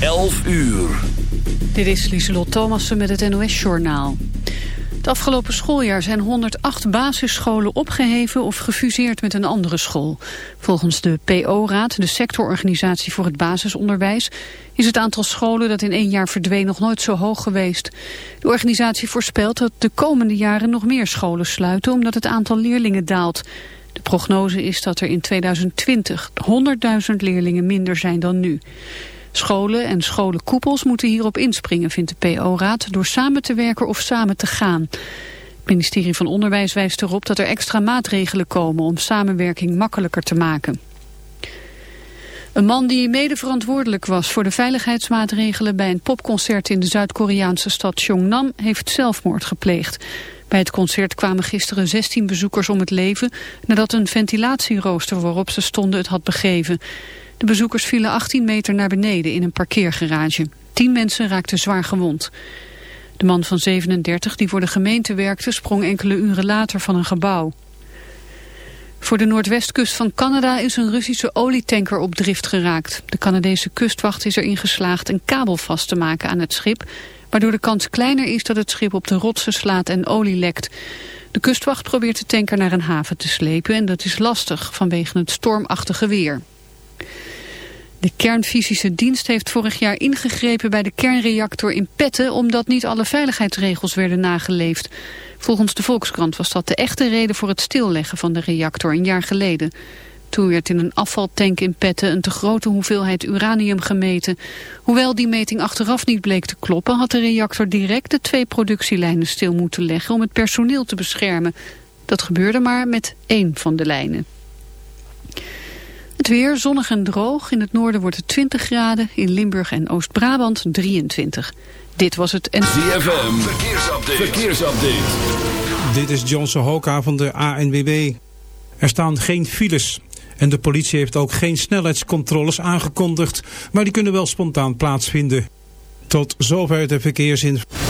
11 uur. Dit is Lieselot Thomassen met het NOS-journaal. Het afgelopen schooljaar zijn 108 basisscholen opgeheven of gefuseerd met een andere school. Volgens de PO-raad, de sectororganisatie voor het basisonderwijs, is het aantal scholen dat in één jaar verdween nog nooit zo hoog geweest. De organisatie voorspelt dat de komende jaren nog meer scholen sluiten omdat het aantal leerlingen daalt. De prognose is dat er in 2020 100.000 leerlingen minder zijn dan nu. Scholen en scholenkoepels moeten hierop inspringen, vindt de PO-raad, door samen te werken of samen te gaan. Het ministerie van Onderwijs wijst erop dat er extra maatregelen komen om samenwerking makkelijker te maken. Een man die mede verantwoordelijk was voor de veiligheidsmaatregelen bij een popconcert in de Zuid-Koreaanse stad Cheongnam heeft zelfmoord gepleegd. Bij het concert kwamen gisteren 16 bezoekers om het leven nadat een ventilatierooster waarop ze stonden het had begeven. De bezoekers vielen 18 meter naar beneden in een parkeergarage. Tien mensen raakten zwaar gewond. De man van 37 die voor de gemeente werkte sprong enkele uren later van een gebouw. Voor de noordwestkust van Canada is een Russische olietanker op drift geraakt. De Canadese kustwacht is erin geslaagd een kabel vast te maken aan het schip... waardoor de kans kleiner is dat het schip op de rotsen slaat en olie lekt. De kustwacht probeert de tanker naar een haven te slepen en dat is lastig vanwege het stormachtige weer. De kernfysische dienst heeft vorig jaar ingegrepen bij de kernreactor in Petten... omdat niet alle veiligheidsregels werden nageleefd. Volgens de Volkskrant was dat de echte reden voor het stilleggen van de reactor een jaar geleden. Toen werd in een afvaltank in Petten een te grote hoeveelheid uranium gemeten. Hoewel die meting achteraf niet bleek te kloppen... had de reactor direct de twee productielijnen stil moeten leggen... om het personeel te beschermen. Dat gebeurde maar met één van de lijnen. Het weer zonnig en droog. In het noorden wordt het 20 graden. In Limburg en Oost-Brabant 23. Dit was het... En... ZFM, verkeersupdate. verkeersupdate. Dit is John Sohoka van de ANWB. Er staan geen files. En de politie heeft ook geen snelheidscontroles aangekondigd. Maar die kunnen wel spontaan plaatsvinden. Tot zover de verkeersinformatie.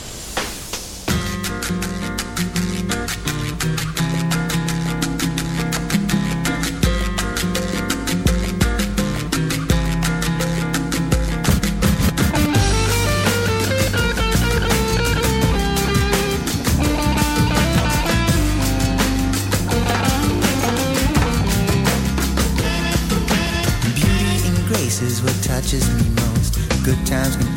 Times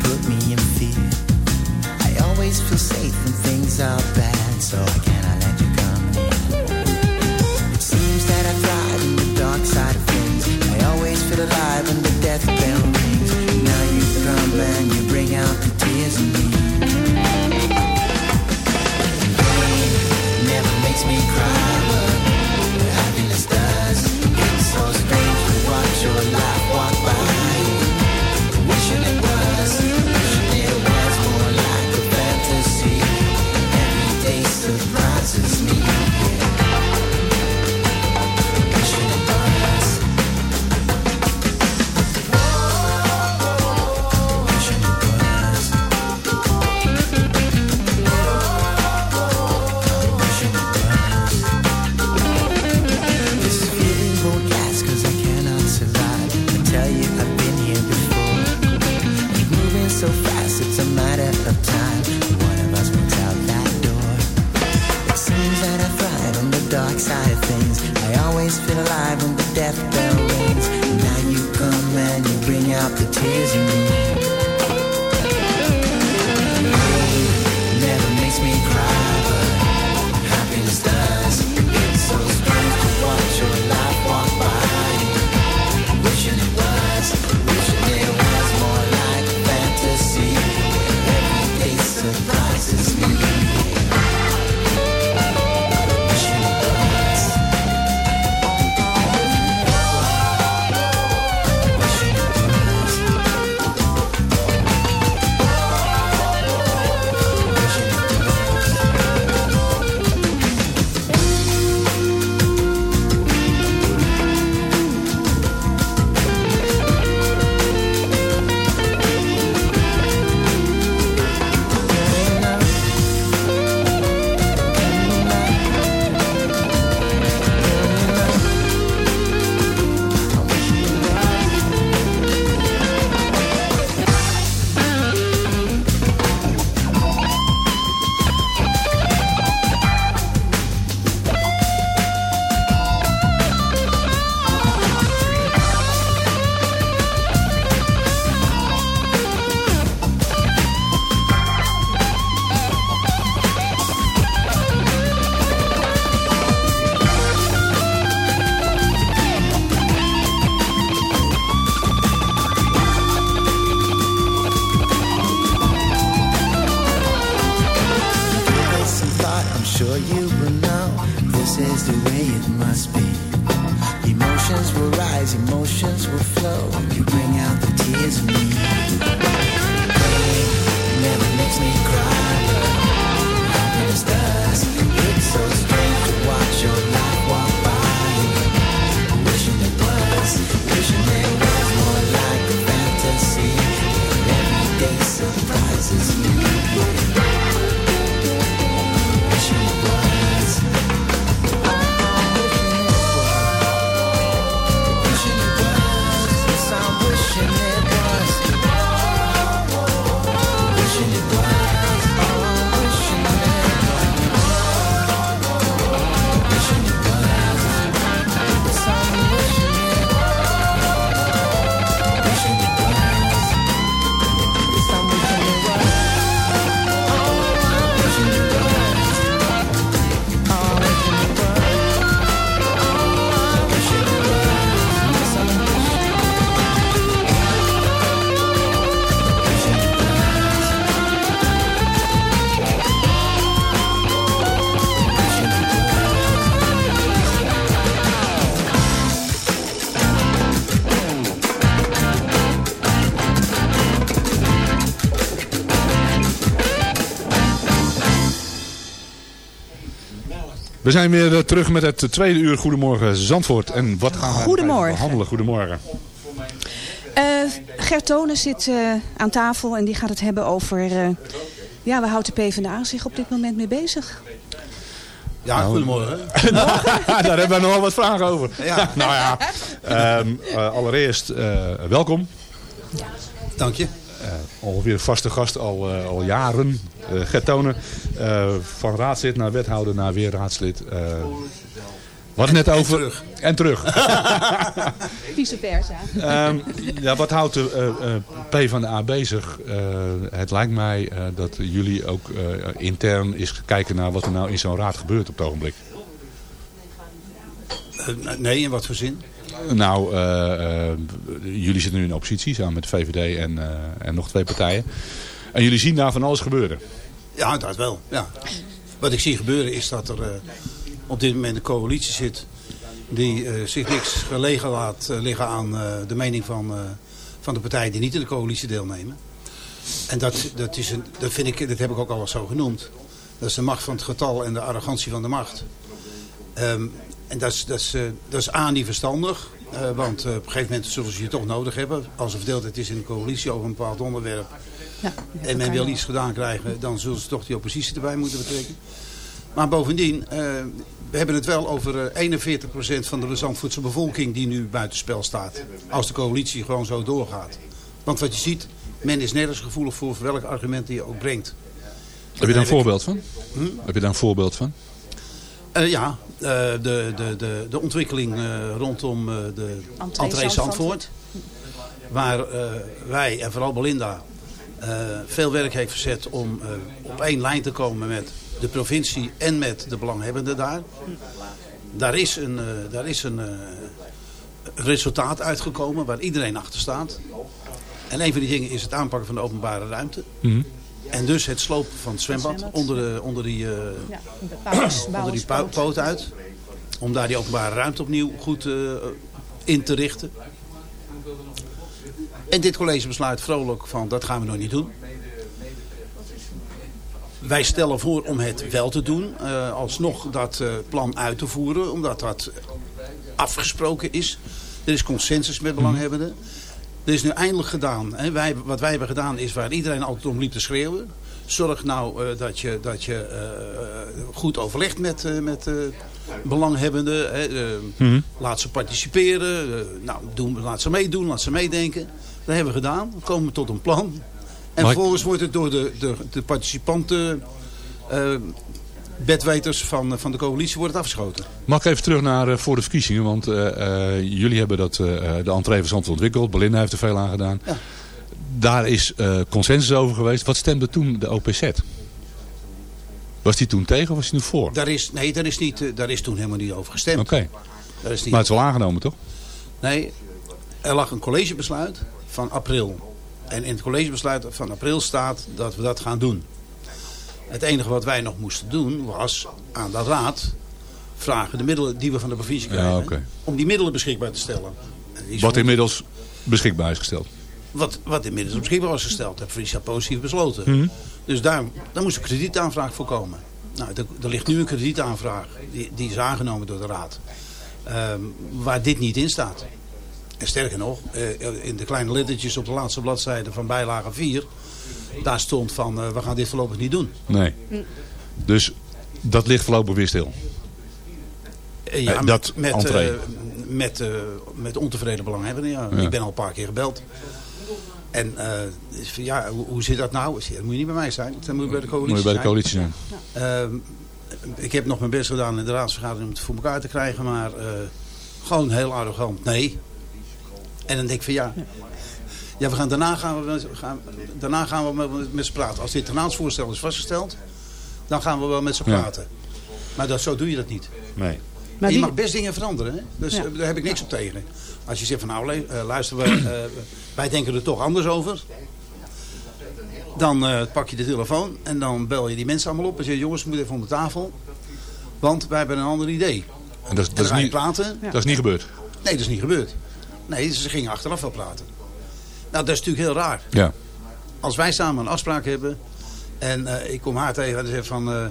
zijn weer eh, terug met het tweede uur Goedemorgen Zandvoort. En wat gaan we Goedemorgen. behandelen? Goedemorgen. Eh Gert Tonen zit eh, aan tafel en die gaat het hebben over... eh, ja, waar houdt de PvdA zich op dit moment mee bezig? Ja, goedemorgen. Daar hebben we nog wel wat vragen over. Ja. nou ja, ehm, eh, allereerst eh, welkom. Dank je. Een vaste gast al, eh, al jaren. Eh Gert Tonen, eh, van raadslid naar wethouder naar weer raadslid. Eh wat net over... terug. En terug. Vice versa. Ehm, ja, wat houdt de eh, eh, P van de A bezig? Eh, het lijkt mij eh, dat jullie ook eh, intern eens kijken naar wat er nou in zo'n raad gebeurt op het ogenblik. Nee, in wat voor zin? Nou, eh, eh, jullie zitten nu in oppositie samen met VVD en, eh, en nog twee partijen. En jullie zien daar van alles gebeuren. Ja, dat wel. Ja. Wat ik zie gebeuren is dat er op dit moment een coalitie zit die zich niks gelegen laat liggen aan de mening van, van de partijen die niet in de coalitie deelnemen. En dat, dat, is een, dat, vind ik, dat heb ik ook al zo genoemd. Dat is de macht van het getal en de arrogantie van de macht. Ehm, en dat is, dat, is, eh, dat is A, niet verstandig. eh, want eh, op een gegeven moment zullen ze je toch nodig hebben. Als er verdeeldheid is in de coalitie over een bepaald onderwerp. Ja, en men wil iets gedaan krijgen, dan zullen ze toch die oppositie erbij moeten betrekken. Maar bovendien, eh, we hebben het wel over eh, 41% van de Zandvoortse bevolking die nu buitenspel staat. Als de coalitie gewoon zo doorgaat. Want wat je ziet, men is nergens gevoelig voor welk argument die je ook brengt. Heb je daar een voorbeeld van? Heb je daar een voorbeeld van? Eh, ja, eh, de, de, de, de ontwikkeling eh, rondom eh, de Entree Zandvoort. Waar eh, wij en vooral Belinda eh, veel werk heeft verzet om eh, op één lijn te komen met de provincie en met de belanghebbenden daar. Daar is een, eh, daar is een eh, resultaat uitgekomen waar iedereen achter staat. En een van die dingen is het aanpakken van de openbare ruimte. Mhm. En dus het slopen van het zwembad, onder, de, onder die, eh, Ja, de bouwers- onder die poot uit. Om daar die openbare ruimte opnieuw goed eh, in te richten. En dit college besluit vrolijk van dat gaan we nog niet doen. Wij stellen voor om het wel te doen. eh, alsnog dat eh, plan uit te voeren. Omdat dat afgesproken is. Er is consensus met belanghebbenden. Er is nu eindelijk gedaan. Hè. Wij, wat wij hebben gedaan is waar iedereen altijd om liep te schreeuwen. Zorg nou eh, dat je, dat je eh, goed overlegt met, eh, met eh, belanghebbenden. Hè. Eh, Laat ze participeren. eh, nou, doen, laat ze meedoen, laat ze meedenken. Dat hebben we gedaan. We komen tot een plan. En vervolgens wordt het door de, de, de participanten... eh, bedweters van, van de coalitie wordt het afgeschoten. Mag ik even terug naar eh, voor de verkiezingen? Want eh, eh, jullie hebben dat, eh, de entree van Zandvoort ontwikkeld. Belinda heeft er veel aan gedaan. Ja. Daar is eh, consensus over geweest. Wat stemde toen de OPZ? Was die toen tegen of was die nu voor? Daar is, nee, daar is, niet, eh, daar is toen helemaal niet over gestemd. Oké. Maar het is wel aangenomen, toch? Nee, er lag een collegebesluit van april. En in het collegebesluit van april staat dat we dat gaan doen. Het enige wat wij nog moesten doen was aan de raad vragen de middelen die we van de provincie. Ja, oké. Om die middelen beschikbaar te stellen. Wat inmiddels beschikbaar is gesteld. wat, wat inmiddels beschikbaar was gesteld. De provincie had positief besloten. Mhm. Dus daar, daar moest een kredietaanvraag voor komen. Nou, er, er ligt nu een kredietaanvraag. Die, die is aangenomen door de raad. Ehm, waar dit niet in staat. En sterker nog, eh, in de kleine lettertjes op de laatste bladzijde van bijlage 4... daar stond van, eh, we gaan dit voorlopig niet doen. Nee. Dus dat ligt voorlopig weer stil. Eh, ja, Eh, dat met, met, met ontevreden belanghebbenden. Ja. Ja. Ik ben al een paar keer gebeld. En ja, hoe, hoe zit dat nou? Dat moet je niet bij mij zijn. Dat moet je bij de coalitie Moet je bij de zijn. coalitie zijn. Ehm, ik heb nog mijn best gedaan in de raadsvergadering om het voor elkaar te krijgen. Maar gewoon heel arrogant. Nee. En dan denk ik van ja. Ja, we gaan, daarna, gaan we, met- gaan, daarna gaan we met, ze praten. Als dit raadsvoorstel is vastgesteld. Dan gaan we wel met ze Ja. praten. Maar dat, zo doe je dat niet. Nee. Maar je die- mag best dingen veranderen. Hè? Dus Ja. eh, daar heb ik niks op tegen. Als je zegt van nou eh, luister, we, eh, wij denken er toch anders over. Dan eh, pak je de telefoon en dan bel je die mensen allemaal op. En zeg je jongens, we moeten even om de tafel. Want wij hebben een ander idee. En dat, is- dat, je niet, praten. dat is niet gebeurd. Nee, dat is niet gebeurd. Nee, ze gingen achteraf wel praten. Nou, dat is natuurlijk heel raar. Ja. Als wij samen een afspraak hebben. En eh, ik kom haar tegen en zeg van... eh,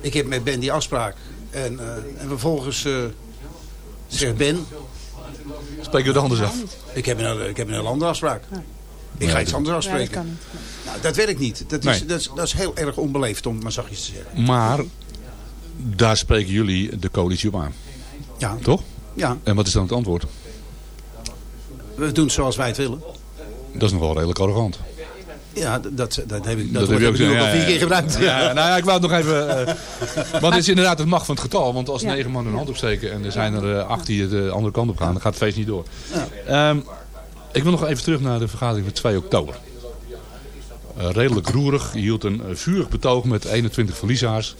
ik heb met Ben die afspraak. En, eh, en vervolgens eh, zegt Ben... Spreek je het anders af. Ik heb een, ik heb een heel andere afspraak. Ik ga iets anders Ja, dat afspreken. kan niet. nou, dat werkt niet. Dat is, Nee. dat, is, dat is heel erg onbeleefd om het maar zachtjes te zeggen. Maar daar spreken jullie de coalitie op aan. Ja, Toch? ja, En wat is dan het antwoord? we doen zoals wij het willen. Dat is nog wel redelijk arrogant. Ja, dat, dat, heb ik, dat Dat heb je ook nu al vier ja. keer gebruikt. Ja, nou ja, ik wou het nog even... eh, want het is inderdaad het macht van het getal. Want als Ja. negen man hun hand opsteken en er zijn er eh, acht die de andere kant op gaan, dan gaat het feest niet door. Ja. Ehm, ik wil nog even terug naar de vergadering van 2 oktober. Eh, redelijk roerig. Je hield een eh, vurig betoog met 21 verliezaars.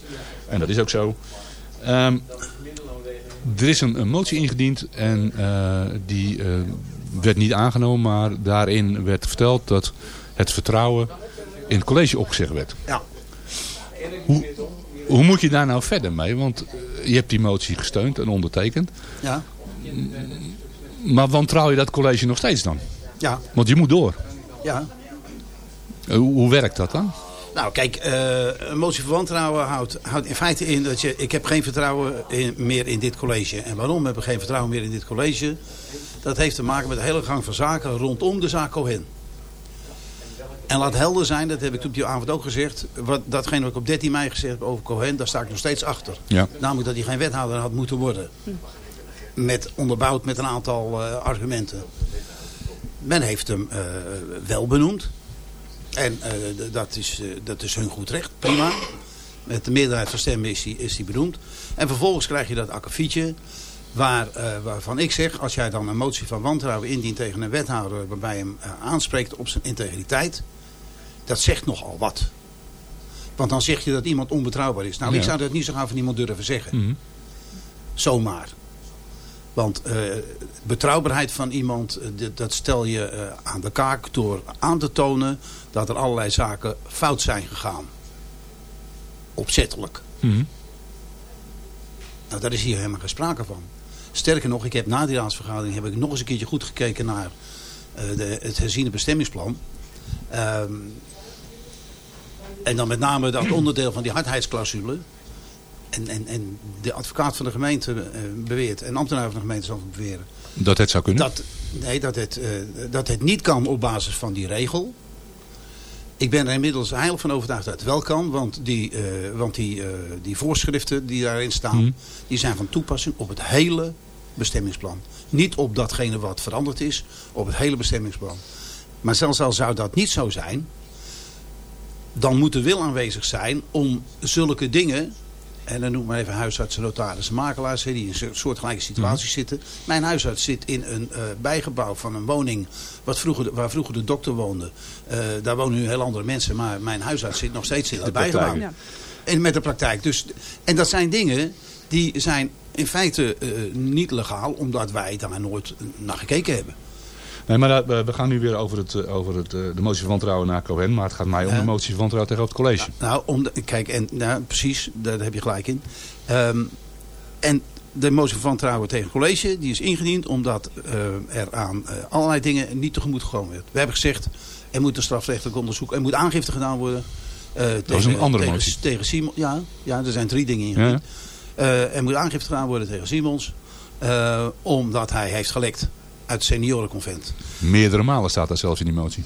En dat is ook zo. Ehm, er is een, een motie ingediend en eh, die eh, werd niet aangenomen. Maar daarin werd verteld dat het vertrouwen in het college opgezegd werd. Ja. Hoe, hoe moet je daar nou verder mee? Want je hebt die motie gesteund en ondertekend. Ja, Maar wantrouw je dat college nog steeds dan? ja, Want je moet door. ja. Eh, Hoe, hoe werkt dat dan? Nou, kijk, eh, een motie van wantrouwen houdt, houdt in feite in dat je... Ik heb geen vertrouwen in, meer in dit college. En waarom heb ik geen vertrouwen meer in dit college? Dat heeft te maken met de hele gang van zaken rondom de zaak Cohen. En laat helder zijn, dat heb ik op die avond ook gezegd. Wat, datgene wat ik op 13 mei gezegd heb over Cohen, daar sta ik nog steeds achter. Ja. Namelijk dat hij geen wethouder had moeten worden. Met, onderbouwd met een aantal eh, argumenten. Men heeft hem eh, wel benoemd. En eh, dat, is, dat is hun goed recht, prima. Met de meerderheid van stemmen is die benoemd. En vervolgens krijg je dat akkefietje. Waar, eh, waarvan ik zeg, als jij dan een motie van wantrouwen indient tegen een wethouder... waarbij hem eh, aanspreekt op zijn integriteit... dat zegt nogal wat. Want dan zeg je dat iemand onbetrouwbaar is. Nou, ik zou dat niet zo gaan van iemand durven zeggen. Mhm. Zomaar. Want eh, betrouwbaarheid van iemand, dat stel je aan de kaak door aan te tonen dat er allerlei zaken fout zijn gegaan. Opzettelijk. Mhm. Nou, daar is hier helemaal geen sprake van. Sterker nog, ik heb na die raadsvergadering heb ik nog eens een keertje goed gekeken naar eh, de, het herziene bestemmingsplan. Ehm, en dan met name dat onderdeel van die hardheidsclausule. En, en, en de advocaat van de gemeente eh, beweert, en ambtenaar van de gemeente zal beweren, Dat het zou kunnen. dat, nee, dat, het, eh, dat het niet kan op basis van die regel. Ik ben er inmiddels heilig van overtuigd dat het wel kan. Want die, want die, die voorschriften die daarin staan... Mhm. die zijn van toepassing op het hele bestemmingsplan. Niet op datgene wat veranderd is. Op het hele bestemmingsplan. Maar zelfs al zou dat niet zo zijn... dan moet er wil aanwezig zijn om zulke dingen... En dan noem maar even huisartsen, notarissen, makelaars... die in een soortgelijke situaties Mhm. zitten. Mijn huisarts zit in een eh, bijgebouw van een woning... Wat vroeger, de- waar vroeger de dokter woonde. Eh, daar wonen nu heel andere mensen. Maar mijn huisarts zit nog steeds in de praktijk. bijgebouw. Ja. En met de praktijk. Dus, en dat zijn dingen die zijn in feite eh, niet legaal... omdat wij daar nooit naar gekeken hebben. Nee, maar dat- we gaan nu weer over, het, eh, over het, eh, de motie van wantrouwen naar Cohen. Maar het gaat mij om de motie van wantrouwen tegenover het college. Nou, om de- kijk, en, nou, precies, daar heb je gelijk in. Ehm, en de motie van wantrouwen tegen het college, die is ingediend omdat er aan allerlei dingen niet tegemoet gekomen werd. We hebben gezegd, er moet een strafrechtelijk onderzoek, er moet aangifte gedaan worden. eh, is een andere tegen, motie. Tegen Simon, ja, ja, er zijn drie dingen ingediend. Er moet aangifte gedaan worden tegen Simons, eh, omdat hij heeft gelekt uit het seniorenconvent. Meerdere malen staat dat zelfs in die motie.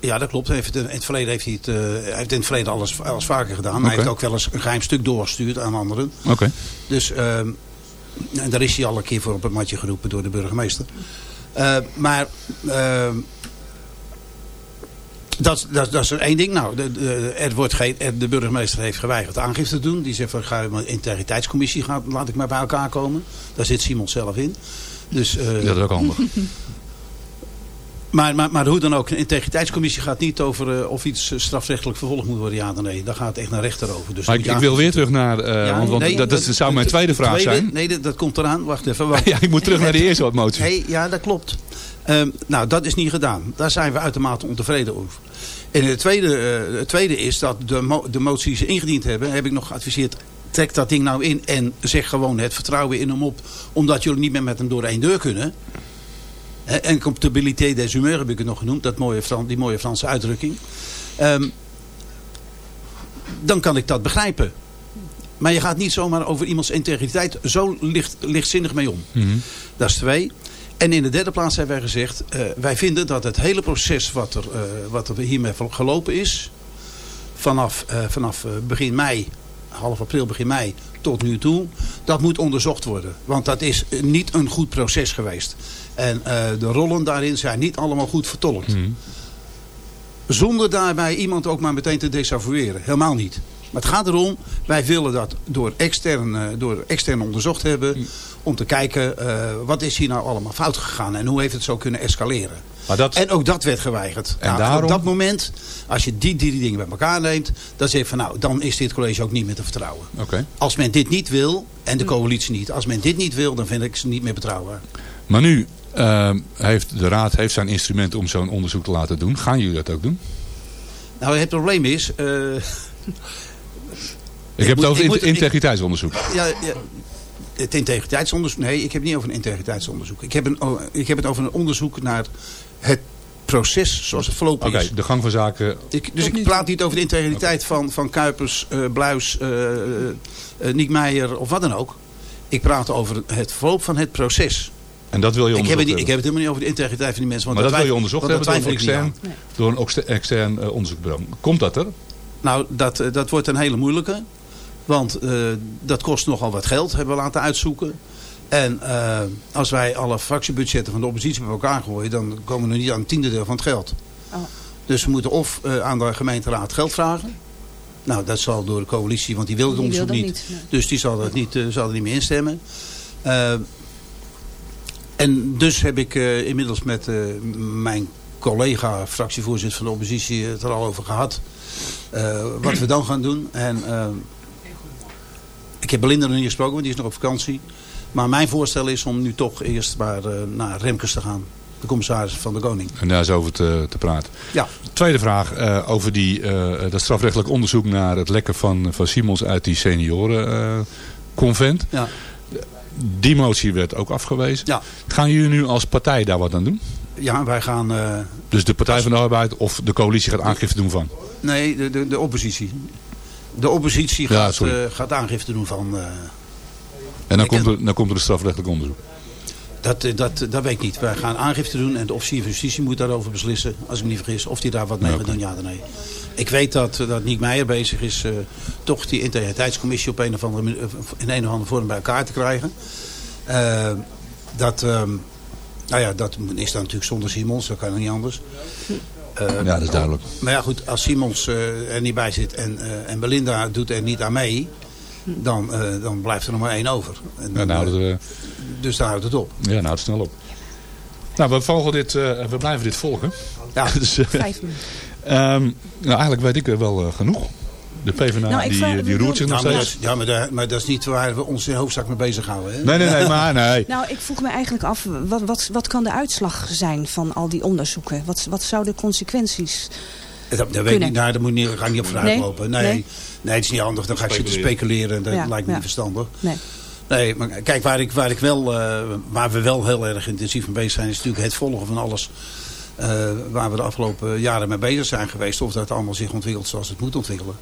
Ja, dat klopt. Heeft In het verleden heeft hij het, eh, heeft in het verleden alles, alles vaker gedaan. Oké. Hij heeft ook wel eens een geheim stuk doorgestuurd aan anderen. Oké. Dus ehm, en daar is hij al een keer voor op het matje geroepen door de burgemeester. Eh, maar ehm, dat, dat, dat is er één ding. Nou, de, de, er wordt geen, de burgemeester heeft geweigerd aangifte te doen. Die zegt van ga je maar integriteitscommissie, gaat, laat ik maar bij elkaar komen. Daar zit Simon zelf in. Dus, eh, Dat is ook handig. maar, maar, maar hoe dan ook, een integriteitscommissie gaat niet over eh, of iets eh, strafrechtelijk vervolgd moet worden, ja of nee. Daar gaat het echt naar rechter over. Dus Maar ik, wil weer terug naar... Ja, want want nee, dat, dat zou mijn tweede vraag tweede- zijn. Nee, dat, dat komt eraan. Wacht even. Wacht. Ja, ik moet terug naar de eerste motie. Hey, ja, dat klopt. Ehm, nou, dat is niet gedaan. Daar zijn we uitermate ontevreden over. En het tweede, eh, het tweede is dat de, mo de motie die ze ingediend hebben, heb ik nog geadviseerd, trek dat ding nou in en zeg gewoon het vertrouwen in hem op, omdat jullie niet meer met hem door één deur kunnen. En comptabilité des humeurs heb ik het nog genoemd, dat mooie, die mooie Franse uitdrukking. Ehm, dan kan ik dat begrijpen. Maar je gaat niet zomaar over iemands integriteit zo licht, lichtzinnig mee om. Mhm. Dat is twee. En in de derde plaats hebben wij gezegd... eh, wij vinden dat het hele proces wat er, eh, wat er hiermee gelopen is... vanaf, eh, vanaf begin mei, half april, begin mei tot nu toe... dat moet onderzocht worden. Want dat is niet een goed proces geweest. En de rollen daarin zijn niet allemaal goed vertolkt. Mhm. Zonder daarbij iemand ook maar meteen te desavoueren. Helemaal niet. Maar het gaat erom, wij willen dat door extern, eh, door extern onderzocht hebben. Om te kijken, eh, wat is hier nou allemaal fout gegaan. En hoe heeft het zo kunnen escaleren. Maar dat, En ook dat werd geweigerd. En Nou, daarom- Op dat moment, als je die drie dingen bij elkaar neemt. Dan zeg je van nou, dan is dit college ook niet meer te vertrouwen. Oké. Als men dit niet wil, en de coalitie niet. Als men dit niet wil, dan vind ik ze niet meer betrouwbaar. Maar nu ehm, heeft de raad heeft zijn instrument om zo'n onderzoek te laten doen. Gaan jullie dat ook doen? Nou, het probleem is... eh, Ik, heb moet- het over ik- integriteitsonderzoek. Ja, ja, het integriteitsonderzoek. Nee, ik heb het niet over een integriteitsonderzoek. Ik heb, een, ik heb het over een onderzoek naar het proces zoals het verlopen Oké, is. de gang van zaken. Ik, dus ik praat niet over de integriteit van, van Kuipers, eh, Bluis, Niek Meijer of wat dan ook. Ik praat over het verloop van het proces. En dat wil je Ik heb, niet- ik heb het helemaal niet over de integriteit van die mensen. Want Maar dat wil je onderzocht hebben door een extern, door een extern, onderzoekbureau. Komt dat er? Nou, dat, dat wordt een hele moeilijke. Want eh, dat kost nogal wat geld, hebben we laten uitzoeken. En eh, als wij alle fractiebudgetten van de oppositie bij elkaar gooien... dan komen we niet aan een tiende deel van het geld. Oh. Dus we moeten of eh, aan de gemeenteraad geld vragen... Nou, dat zal door de coalitie, want die wil het Die wil onderzoek dat niet. niet, nee. Dus die zal, dat niet, zal er niet meer instemmen. En dus heb ik inmiddels met mijn collega, fractievoorzitter van de oppositie, het er al over gehad. eh, wat we dan gaan doen. En ik heb Belinda nog niet gesproken, want die is nog op vakantie. Maar mijn voorstel is om nu toch eerst maar eh, naar Remkes te gaan. De commissaris van de Koning. En daar is over te, te praten. Ja. Tweede vraag eh, over die, eh, dat strafrechtelijk onderzoek naar het lekken van, van Simons uit die seniorenconvent. Ja. die motie werd ook afgewezen. Ja. Gaan jullie nu als partij daar wat aan doen? Ja, wij gaan... Dus de Partij van de Arbeid of de coalitie gaat aangifte doen van? nee, de, de, de oppositie. De oppositie gaat, eh, gaat aangifte doen van... eh, En dan, komt er, dan komt er een strafrechtelijk onderzoek. dat, eh, dat, dat weet ik niet. Wij gaan aangifte doen en de officier van justitie moet daarover beslissen. Als ik me niet vergis. Of die daar wat mee Ja, gaat doen, ja of nee. Ik weet dat, dat Niek Meijer bezig is... toch die integriteitscommissie op een of andere, in een of andere vorm bij elkaar te krijgen. Dat... ehm, nou ja, dat is dan natuurlijk zonder Simons. Dat kan niet anders. Eh, Ja, dat is duidelijk. Maar ja goed, als Simons eh, er niet bij zit en, eh, en Belinda doet er niet aan mee... Dan, eh, dan blijft er nog maar één over. En Ja, nou, dat, dus daar houdt het op. ja, nou, het snel op. Nou, we, volgen dit, eh, we blijven dit volgen. Ja. Dus, Vijf minuten. ehm, nou, eigenlijk weet ik er wel genoeg. De PvdA Nou, ik die, vraag- die roert zich nog Ja, maar, steeds. ja, maar, dat, maar dat is niet waar we ons in hoofdzaak mee bezighouden. Hè? Nee, nee, nee, maar nee. Nou, ik vroeg me eigenlijk af, wat, wat, wat kan de uitslag zijn van al die onderzoeken? Wat, wat zouden de consequenties... Dat, dat weet ik niet, nou, daar moet ik niet, ga ik niet op vooruit Nee? lopen. Nee, nee. Nee? het is niet handig. Dan ga ik zitten speculeren. en Dat Ja, lijkt me ja. niet verstandig. Nee. Nee, maar kijk, waar, ik, waar, ik wel, eh, waar we wel heel erg intensief mee bezig zijn... is natuurlijk het volgen van alles... eh, waar we de afgelopen jaren mee bezig zijn geweest. Of dat allemaal zich ontwikkelt zoals het moet ontwikkelen.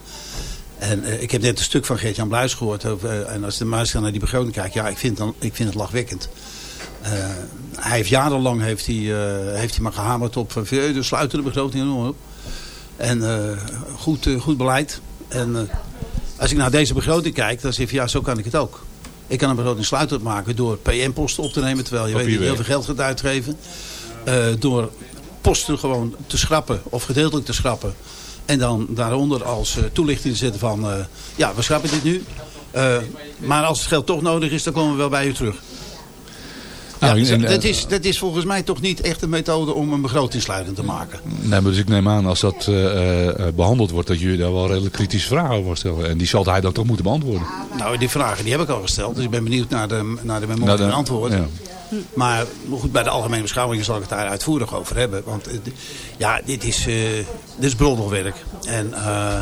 En eh, ik heb net een stuk van Geert-Jan Bluis gehoord. Over, eh, en als de muis naar die begroting kijkt... ja, ik vind, dan, ik vind het lachwekkend. Hij heeft jarenlang heeft hij, heeft hij maar gehamerd op... De sluiten de begroting en op. En goed, goed beleid. En als ik naar deze begroting kijk... dan zeg ik, ja, zo kan ik het ook. Ik kan een begroting sluitend maken door PM-posten op te nemen... terwijl je weet je heel veel geld gaat uitgeven. Door posten gewoon te schrappen of gedeeltelijk te schrappen. En dan daaronder als eh, toelichting te zetten van... eh, ja, we schrappen dit nu. Eh, maar als het geld toch nodig is, dan komen we wel bij u terug. Nou, ja, eh, dat, is, dat is volgens mij toch niet echt een methode om een begroting sluitend te maken. Nee, maar dus ik neem aan als dat eh, eh, behandeld wordt, dat jullie daar wel redelijk kritische vragen over stellen. En die zal hij dan toch moeten beantwoorden. Nou, die vragen die heb ik al gesteld. Dus ik ben benieuwd naar de, naar de memorie en antwoord. ja. Maar goed, bij de algemene beschouwingen zal ik het daar uitvoerig over hebben. Want eh, ja, dit is, eh dit is broddelwerk. En eh,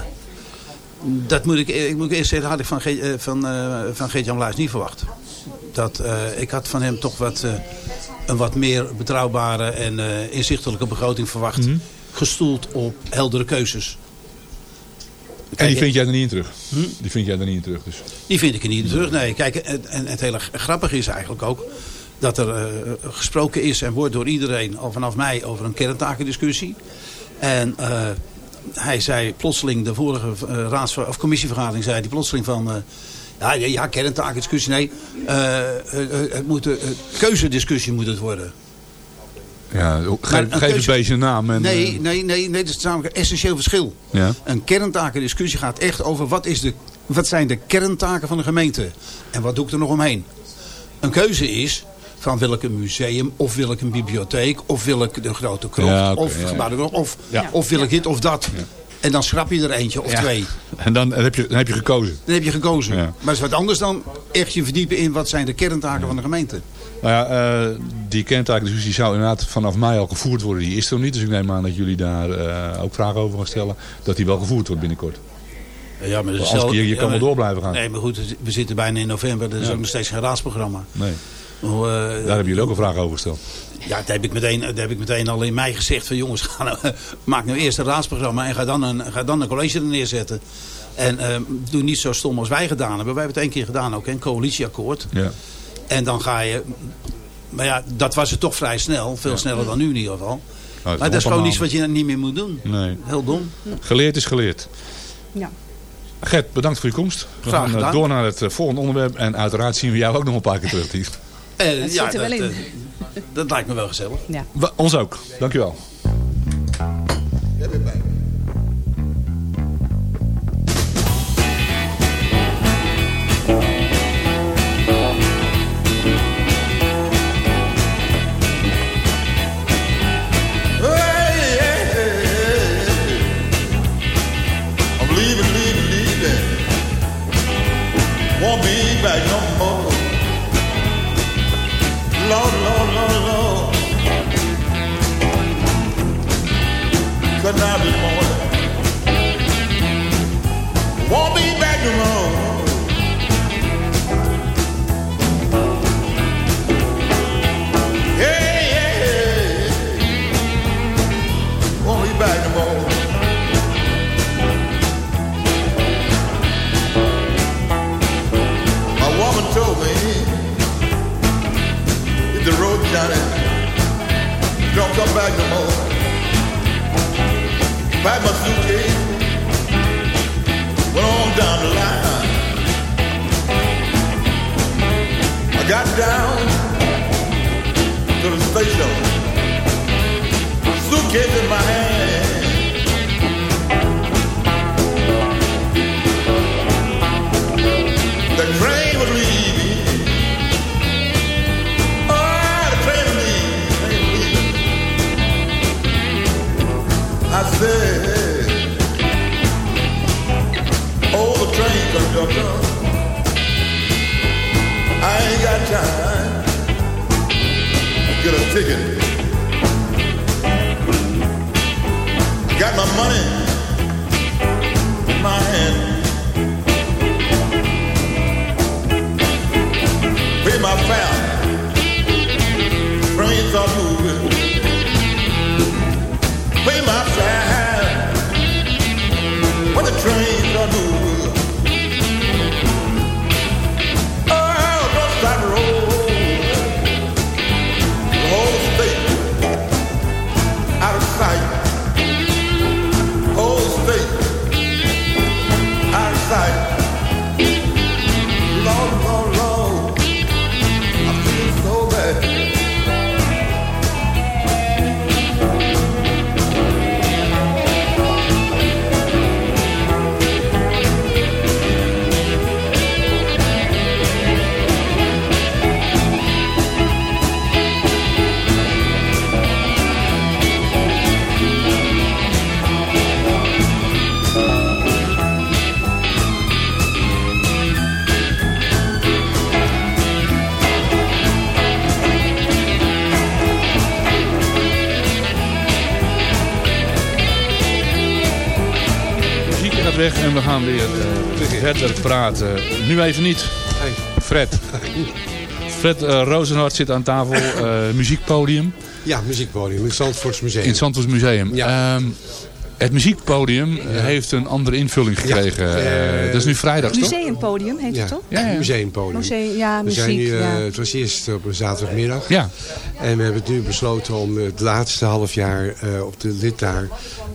dat moet ik, ik moet eerst zeggen, had ik van, Ge- eh, van, eh, van Geert-Jan Bluis niet verwacht. Dat, eh, ik had van hem toch wat, eh, een wat meer betrouwbare en eh, inzichtelijke begroting verwacht. Mhm. Gestoeld op heldere keuzes. En die vind jij er niet in terug? Hm? Die vind jij er niet in terug dus? Die vind ik er niet terug. Nee, kijk, en, en het hele grappige is eigenlijk ook dat er eh, gesproken is en wordt door iedereen, al vanaf mij, over een kerntakendiscussie. En eh, hij zei plotseling, de vorige eh, raads, of commissievergadering, zei hij plotseling van... ja, ja, kerntakendiscussie, nee. het moet een keuzediscussie moet het worden. Ja, geef, een geef keuze- het beestje een naam. En, nee, nee, nee, nee, dat is namelijk een essentieel verschil. ja. Een kerntakendiscussie gaat echt over wat, is de, wat zijn de kerntaken van de gemeente. En wat doe ik er nog omheen. Een keuze is van wil ik een museum of wil ik een bibliotheek of wil ik de grote krocht Ja, of, ja. of, of wil ik dit of dat. En dan schrap je er eentje of twee. En dan heb, je, dan heb je gekozen. Dan heb je gekozen. Maar het is wat anders dan echt je verdiepen in wat zijn de kerntaken van de gemeente. Nou ja, eh, die kerntakendiscussie zou inderdaad vanaf mei al gevoerd worden. Die is er nog niet. Dus ik neem aan dat jullie daar eh, ook vragen over gaan stellen. Dat die wel gevoerd wordt binnenkort. Ja, maar dat is je, je ja, kan wel door blijven gaan. Nee, maar goed, we zitten bijna in november. Er is Ja. ook nog steeds geen raadsprogramma. Nee. Hoe, eh, Daar hebben jullie ook een vraag over gesteld. Ja, dat heb ik meteen, dat heb ik meteen al in mei gezegd. Van jongens, ga nou, maak nou eerst een raadsprogramma en ga dan een, ga dan een college er neerzetten. En ehm, doe niet zo stom als wij gedaan hebben. Wij hebben het één keer gedaan ook, een coalitieakkoord. Ja. En dan ga je... Maar ja, dat was het toch vrij snel. Veel sneller dan nu in ieder geval. Nou, Maar dat is gewoon iets wat je niet meer moet doen. Nee. Heel dom. Geleerd is geleerd. Ja. Gert, bedankt voor je komst. We Graag gaan eh, gedaan. door naar het eh, volgende onderwerp. En uiteraard zien we jou ook nog een paar keer terug. Eh, Dat ja, zit er wel dat, in. eh, dat lijkt me wel gezellig. Ja. Ons ook. Dankjewel. won't praten. Nu even niet. Fred. Fred uh, Rozenhart zit aan tafel, eh, muziekpodium Ja, muziekpodium in het Zandvoorts Museum. in het Zandvoort Museum. Ehm, het muziekpodium eh, heeft een andere invulling gekregen. Ja, dat is nu vrijdag, toch? Museumpodium heet Ja, het toch? Ja, ja. museumpodium. Museum, ja, We muziek. zijn nu, ja. Het was eerst op een zaterdagmiddag. Ja. En we hebben het nu besloten om het laatste half jaar eh, op de liddaar...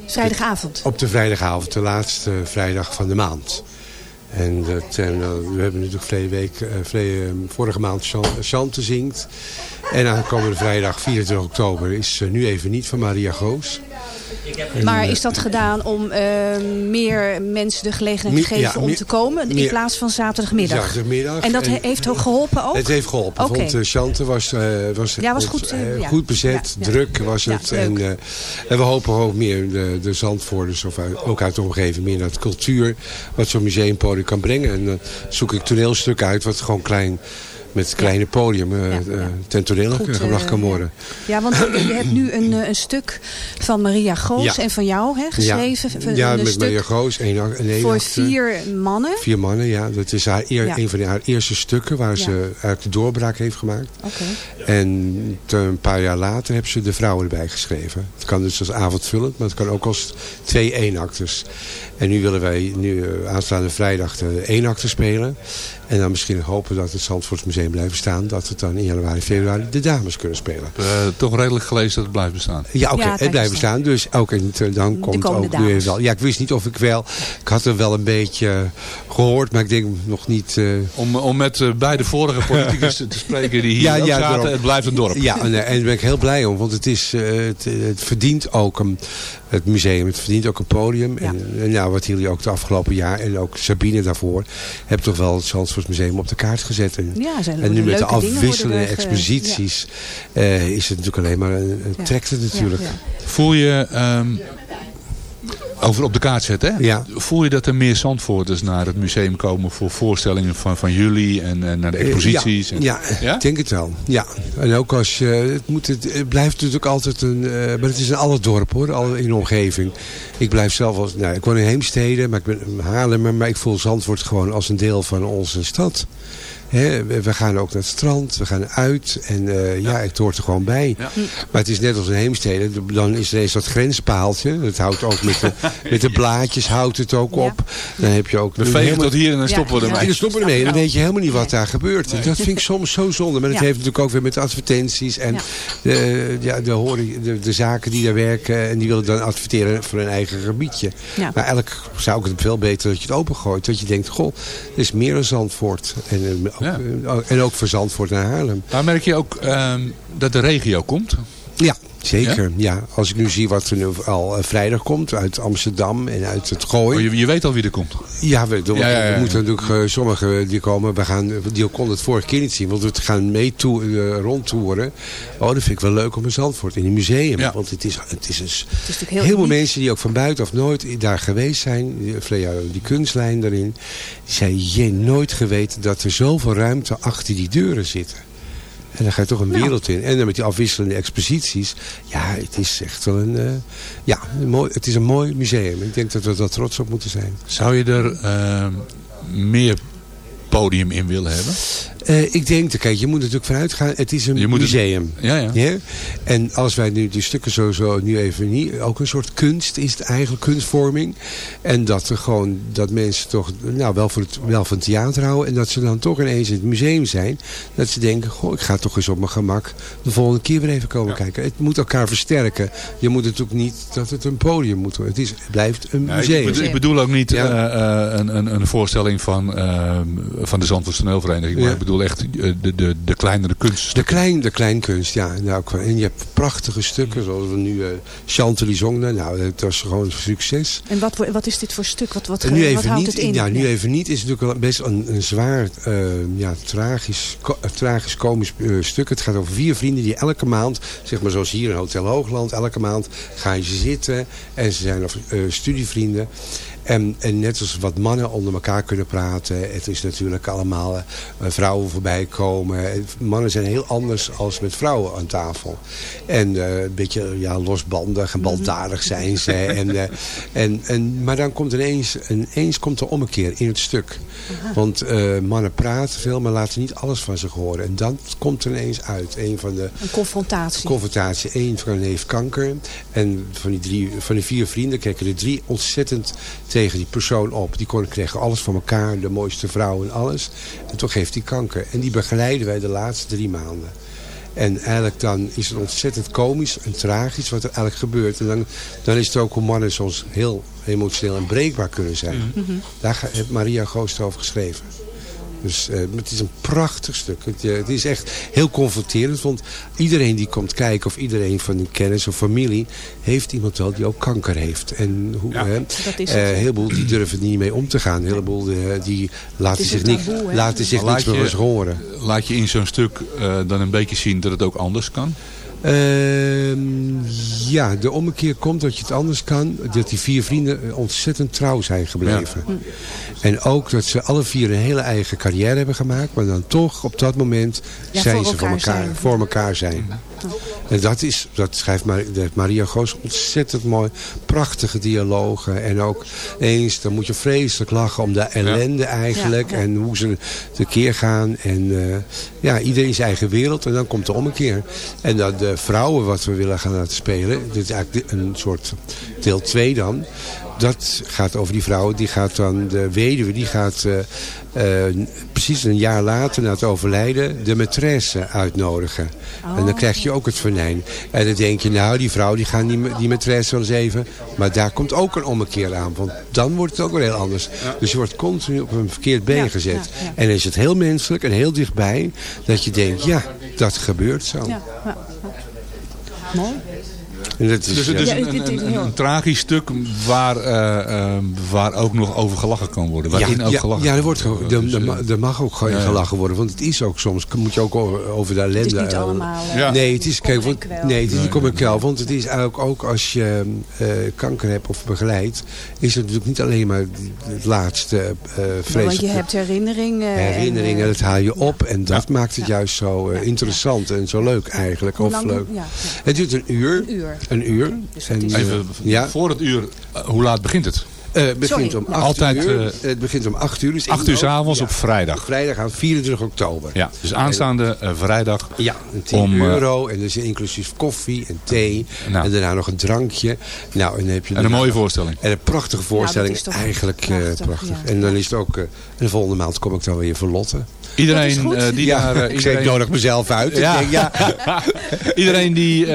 Vrijdagavond. Op de vrijdagavond, de laatste vrijdag van de maand. En dat, eh, nou, we hebben natuurlijk verleden week, eh, verleden, vorige maand Chan- Chante zingt. En aankomende vrijdag 24 oktober is eh, nu even niet van Maria Goos. Maar eh, is dat gedaan om eh, meer mensen de gelegenheid te geven ja, om meer- te komen? In meer- plaats van zaterdagmiddag? Zaterdagmiddag. En dat En- heeft ook geholpen ook? Het heeft geholpen, want uh, Chante was, eh, was, Ja, was goed, eh, eh, goed bezet, druk was het. en, eh, en we hopen ook meer de, de Zandvoorters, of ook uit de omgeving, meer naar het cultuur, wat zo'n museumpodium kan brengen. En dan zoek ik toneelstukken uit wat gewoon klein, met het kleine podium eh, eh, ten toneel eh, gebracht kan worden. Ja, want je, hebt nu een, eh, een stuk van Maria Goos en van jou hè, geschreven. Ja, Een- een met Maria Goos, een één voor vier mannen. Vier mannen, ja. Dat is haar eer, een van haar eerste stukken waar ze eigenlijk de doorbraak heeft gemaakt. Oké. En een paar jaar later hebben ze de vrouwen erbij geschreven. Het kan dus als avondvullend, maar het kan ook als twee eenakters. En nu willen wij nu eh, aanstaande vrijdag de eenakter spelen. En dan misschien hopen dat het Zandvoorts Museum blijft bestaan. Dat het dan in januari, februari de dames kunnen spelen. Eh, toch redelijk gelezen dat het blijft bestaan. Ja, oké, Ja, het het blijft bestaan. Dus ook en t- dan komt ook nu dames. even wel. Ja, ik wist niet of ik wel. Ik had er wel een beetje eh, gehoord, maar ik denk nog niet. eh, Om, om met eh, beide vorige politicus te, spreken die hier Ja, ja, zaten, daarom. het blijft een dorp. Ja, en, en daar ben ik heel blij om. Want het, is, eh, het, het verdient ook een, het museum. Het verdient ook een podium. En, en nou, wat jullie ook de afgelopen jaar. En ook Sabine daarvoor. Hebben toch wel het Zandvoort Museum op de kaart gezet. En, Ja, zijn en nu met de afwisselende ge- exposities. eh, is het natuurlijk alleen maar. een- een Ja. trekt het natuurlijk. Ja, ja. Voel je, ehm, Over op de kaart zetten, hè? Ja. Voel je dat er meer Zandvoorters naar het museum komen voor voorstellingen van, van jullie en, en naar de exposities? Ja, en- ja, Ja? ik denk het wel. Ja. En ook als je, het, moet, het, blijft natuurlijk altijd een, eh, maar het is in alle dorpen hoor, alle in de omgeving. Ik blijf zelf als, nou ik woon in Heemstede, maar ik ben Haarlemmer, maar ik voel Zandvoort gewoon als een deel van onze stad. We gaan ook naar het strand, we gaan uit en eh, ja, het hoort er gewoon bij. Ja. Maar het is net als in Heemstede, dan is er eens dat grenspaaltje. Dat houdt ook met de, met de blaadjes houdt het ook op. Dan heb je ook We vegen helemaal- tot hier en dan stoppen we ermee. en dan stoppen we ermee. En dan weet je helemaal niet wat daar gebeurt. Nee. Dat vind ik soms zo zonde. Maar dat heeft natuurlijk ook weer met advertenties. En Ja. de, ja, de, horen, de, de zaken die daar werken. En die willen dan adverteren voor hun eigen gebiedje. Maar eigenlijk zou ik het veel beter dat je het opengooit. Dat je denkt, goh, er is meer dan Zandvoort. En, eh, Ja. eh, en ook voor Zandvoort naar Haarlem. Maar merk je ook ehm, dat de regio komt? Ja, zeker. Ja? Als ik nu zie wat er nu al eh, vrijdag komt uit Amsterdam en uit het Gooi. Oh, je, je weet al wie er komt. Ja, we, we, Ja, ja, ja, we moeten natuurlijk eh, sommigen die komen. We gaan, die konden het vorige keer niet zien. Want we gaan mee toe, eh, rondtoeren. Oh, dat vind ik wel leuk om in Zandvoort. In een museum. Ja. Want het is, het is een, Het is natuurlijk heel, heel veel mensen die ook van buitenaf nooit daar geweest zijn. Die, of, ja, die kunstlijn daarin. Die zeiden, je nooit geweten dat er zoveel ruimte achter die deuren zitten. En dan ga je toch een Nou. wereld in. En dan met die afwisselende exposities. Ja, het is echt wel een... eh, ja, een mooi, het is een mooi museum. Ik denk dat we daar trots op moeten zijn. Zou je er ehm, meer podium in willen hebben? Eh, ik denk, kijk, je moet natuurlijk vanuit gaan. Het is een Je moet het- museum. Ja, ja. En als wij nu die stukken sowieso nu even niet... Ook een soort kunst is het eigenlijk, kunstvorming. En dat er gewoon, dat mensen toch nou, wel, voor het, wel van theater houden. En dat ze dan toch ineens in het museum zijn. Dat ze denken, goh, ik ga toch eens op mijn gemak de volgende keer weer even komen kijken. Het moet elkaar versterken. Je moet natuurlijk niet dat het een podium moet worden. Het, is, het blijft een ik, museum. bedoel, ik bedoel ook niet eh, eh, een, een, een voorstelling van, ehm, van de Zandvoorts toneelvereniging. Maar ik bedoel echt eh, de, de, de kleinere kunst. De, klein, de kleinkunst, ja. Nou, en je hebt prachtige stukken, zoals we nu uh, Chantilly zongen. Nou, dat was gewoon een succes. En wat, wat is dit voor stuk? Wat, wat, En nu wat even houdt niet, het in? ja, nu even niet is natuurlijk wel best een, een zwaar, eh, ja, tragisch, ko- eh, tragisch komisch eh, stuk. Het gaat over vier vrienden die elke maand, zeg maar zoals hier in Hotel Hoogland, elke maand gaan ze zitten. En ze zijn of, eh, studievrienden. En, en net als wat mannen onder elkaar kunnen praten. Het is natuurlijk allemaal eh, vrouwen voorbij komen. En Mannen zijn heel anders als met vrouwen aan tafel. En eh, een beetje ja, losbandig en baldadig zijn ze. en, eh, en, en, maar dan komt ineens, ineens komt er ommekeer in het stuk. Want mannen praten veel, maar laten niet alles van zich horen. En dan komt er ineens uit. Een van de Een confrontatie. confrontatie. Eén van heeft kanker. En van die, drie, van die vier vrienden keken er drie ontzettend tegen die persoon op. Die kon, kregen alles van elkaar, de mooiste vrouw en alles. En toch heeft hij kanker. En die begeleiden wij de laatste drie maanden. En eigenlijk dan is het ontzettend komisch en tragisch wat er eigenlijk gebeurt. En dan, dan is het ook hoe mannen soms heel emotioneel en breekbaar kunnen zijn. Daar ga- heeft Maria Goost over geschreven. Dus eh, het is een prachtig stuk. Het, eh, het is echt heel confronterend. Want iedereen die komt kijken of iedereen van hun kennis of familie... heeft iemand wel die ook kanker heeft. En hoe, Ja. het, eh, een heleboel die durven er niet mee om te gaan. Een heleboel die laten zich, een niks, hè? laten zich niks laat meer horen. Laat je in zo'n stuk eh, dan een beetje zien dat het ook anders kan? Ehm, ja, de ommekeer komt dat je het anders kan. Dat die vier vrienden eh, ontzettend trouw zijn gebleven. En ook dat ze alle vier een hele eigen carrière hebben gemaakt. Maar dan toch op dat moment Ja, zijn voor ze voor elkaar elkaar, zijn. voor elkaar zijn. En dat, is, dat schrijft Maria Goos ontzettend mooi. Prachtige dialogen. En ook eens, dan moet je vreselijk lachen om de ellende eigenlijk. Ja, ja. En hoe ze tekeer gaan. En eh, ja, iedereen zijn eigen wereld. En dan komt de ommekeer. En dat de vrouwen wat we willen gaan laten spelen. Dit is eigenlijk een soort deel 2 dan. Dat gaat over die vrouwen. Die gaat dan, de weduwe, die gaat eh, eh, precies een jaar later na het overlijden de maîtresse uitnodigen. En dan krijg je ook het venijn. En dan denk je, nou die vrouw die gaat die, die maîtresse wel eens even. Maar daar komt ook een ommekeer aan. Want dan wordt het ook weer heel anders. Dus je wordt continu op een verkeerd been Ja, gezet. ja, ja. En dan is het heel menselijk en heel dichtbij. Dat je denkt, ja, dat gebeurt zo. Ja, ja, ja. Mooi. En dat is, Dus het ja, is Ja, een, tragisch stuk waar, eh, eh, waar ook nog over gelachen kan worden. Waarin ook ja, gelachen ja, er, kan wordt, ge- worden. er, Dus, er eh, ma- er mag ook gewoon ja, ja. gelachen worden. Want het is ook soms, moet je ook over, de ellende... Het is niet allemaal... eh, Ja. Nee, het is, kijk, want, nee, het is niet nee, kwel. Want het is eigenlijk ook als je eh, kanker hebt of begeleidt... is het natuurlijk niet alleen maar het laatste eh want je vreselijke hebt herinneringen. herinneringen. en, dat haal je op. En dat maakt het Ja. juist zo Ja, interessant en zo leuk eigenlijk. Of lang- leuk. Ja, ja. Het duurt een uur. Een uur. Een uur. Dus is- Even ja. voor het uur, eh, hoe laat begint het? Eh, het begint Sorry. om 8 Altijd, uur. eh, het begint om 8 uur. Dus 8 ik uur ook- 's avonds ja. op vrijdag. Vrijdag aan 24 oktober. Ja, dus aanstaande vrijdag. Ja, een 10 Om, eh, euro. En dus inclusief koffie en thee. Nou. En daarna nog een drankje. Nou, en dan heb je En een mooie voorstelling. En een prachtige voorstelling. Nou, toch Eigenlijk eh, prachtig, prachtig. ja. En dan is het ook... de volgende maand kom ik dan weer voor Lotte. Iedereen die ja, daar... ik iedereen, nodig mezelf uit. Ja. Ik denk, ja, iedereen die,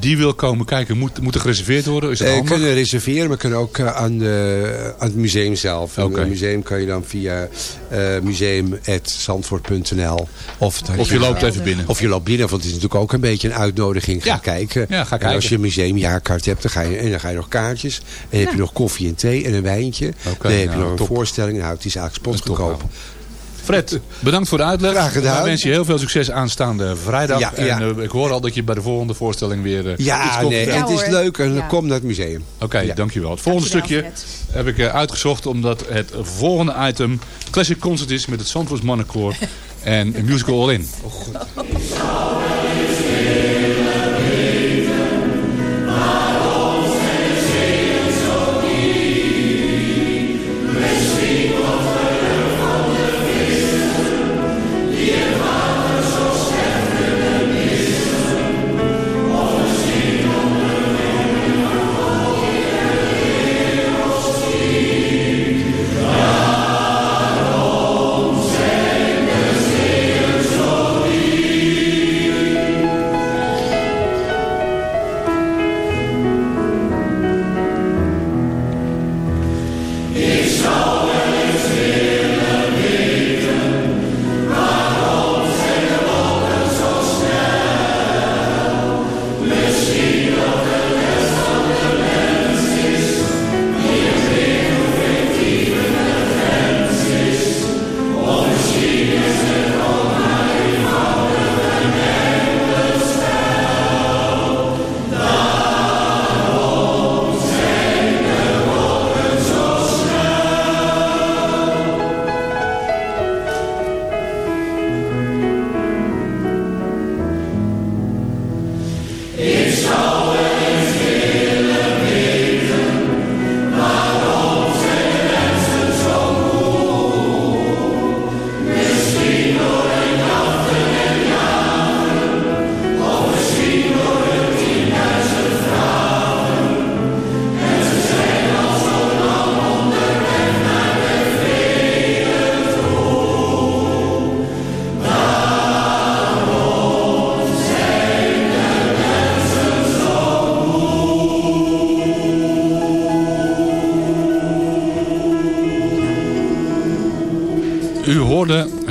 die wil komen kijken, moet, moet er gereserveerd worden. Is dat Eh, handig? kunnen reserveren, maar kunnen ook eh, aan, de, aan het museum zelf. En Oké. Het museum kan je dan via uh, museum.zandvoort.nl of, Of je loopt even binnen. Of je loopt binnen, want het is natuurlijk ook een beetje een uitnodiging. Ga Ja. kijken. Ja, ga En als kijken. je een museumjaarkaart hebt, dan ga je, en dan ga je nog kaartjes. En dan heb je nog koffie en thee en een wijntje. Oké, dan heb je nou, nog een top. voorstelling. Nou, het is eigenlijk topavond. Fred, bedankt voor de uitleg. Graag gedaan. Ik wens je heel veel succes aanstaande vrijdag. Ja, ja. En eh, ik hoor al dat je bij de volgende voorstelling weer eh, iets Ja, komt nee. Ja, het is leuk en Ja. kom naar het museum. Oké, Ja. dankjewel. Het volgende Dankjewel, stukje Fred. heb ik eh, uitgezocht omdat het volgende item Classic Concert is met het Zandvoorts Mannenkoor en een musical all in. U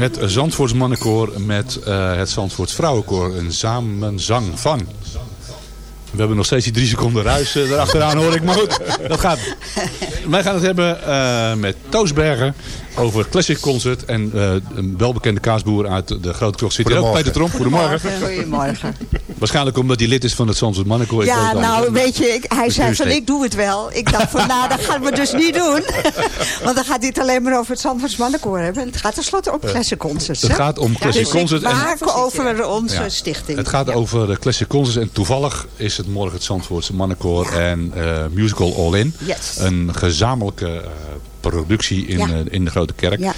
het Zandvoorts Mannenkoor met eh, het Zandvoorts Vrouwenkoor. Een samenzang van. We hebben nog steeds die drie seconden ruis eh, erachteraan hoor ik. Maar goed, dat gaat. Wij gaan het hebben eh, met Toos Bergen over het Classic Concert. En eh, een welbekende kaasboer uit de Grote Krocht zit hier ook. Peter Tromp, goedemorgen. Goedemorgen. Waarschijnlijk omdat hij lid is van het Zandvoorts Mannenkoor. Ja, nou weet je, ik, hij zei van ik doe het wel. Ik dacht van nou, dat gaan we dus niet doen. Want dan gaat het alleen maar over het Zandvoorts Mannenkoor hebben. Het gaat tenslotte om Classic Concerts. het hè? gaat om Classic dus Concert ik en- over onze Ja. stichting. Het gaat over de Classic Concerts en toevallig is het morgen het Zandvoortse Mannenkoor en eh, Musical All In. Yes. Een gezamenlijke eh, productie in, Ja. eh, in de Grote Kerk. Ja.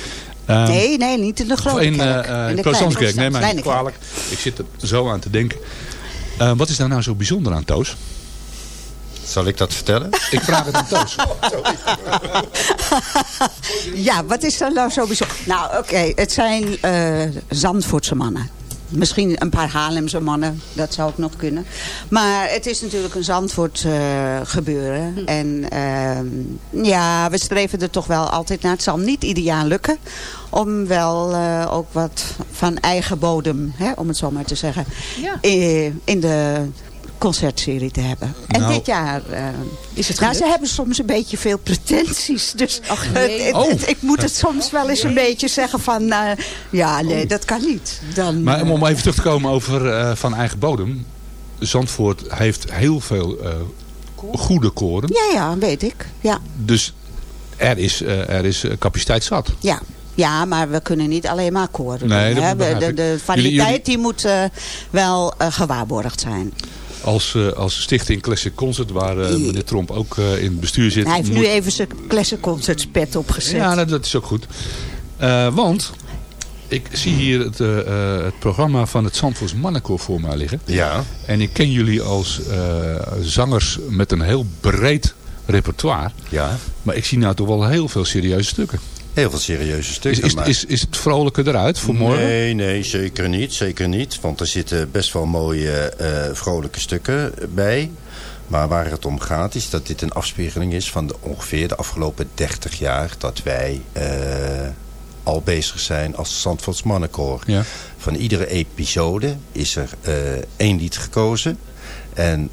Ehm, nee, nee, niet in de grote in, kerk. eh, eh, in de protestantse kerk, neem mij kleine niet kerk. kwalijk. Ik zit er zo aan te denken. Eh, wat is daar nou zo bijzonder aan, Toos? Zal ik dat vertellen? Ik vraag het aan Toos. Ja, wat is er nou zo bijzonder? Nou, oké, het zijn eh Zandvoortse mannen. Misschien een paar Haarlemse mannen, dat zou ook nog kunnen. Maar het is natuurlijk een Zandvoort eh, gebeuren. En ehm, ja, we streven er toch wel altijd naar. Het zal niet ieder jaar lukken. Om wel eh, ook wat van eigen bodem, hè, om het zo maar te zeggen, Ja. in, in de concertserie te hebben. En Nou, dit jaar eh, is het Nou, ze hebben soms een beetje veel pretenties. Dus Ach, nee. het- Oh. het- ik moet het soms wel eens een beetje zeggen van... eh, ja, nee, Oh. dat kan niet. Dan, Maar om, eh, even terug te komen over eh, van eigen bodem. Zandvoort heeft heel veel eh, goede koren. ja, ja, weet ik. Ja, Dus er is, er is capaciteit zat. ja. ja, maar we kunnen niet alleen maar koren Nee, doen, dat hè. begrijp De, ik. de variëteit jullie- die moet wel eh, gewaarborgd zijn. Als, eh, als stichting Classic Concert, waar eh, meneer Tromp ook eh, in het bestuur zit. Hij heeft moet- nu even zijn Classic Concerts pet opgezet. Ja, dat, dat is ook goed. Eh, want ik zie hier het, het programma van het Zandvoorts Mannenkoor voor mij liggen. Ja. En ik ken jullie als eh, zangers met een heel breed repertoire. Ja. Maar ik zie nou toch wel heel veel serieuze stukken. Heel veel serieuze Is, stukken. is, maar- is, is het vrolijke eruit voor morgen? Nee, nee, zeker niet. Zeker niet. Want er zitten best wel mooie eh, vrolijke stukken bij. Maar waar het om gaat is dat dit een afspiegeling is van de, ongeveer de afgelopen 30 jaar... dat wij eh, al bezig zijn als Zandvoorts Mannenkoor. Ja. Van iedere episode is er eh, één lied gekozen. En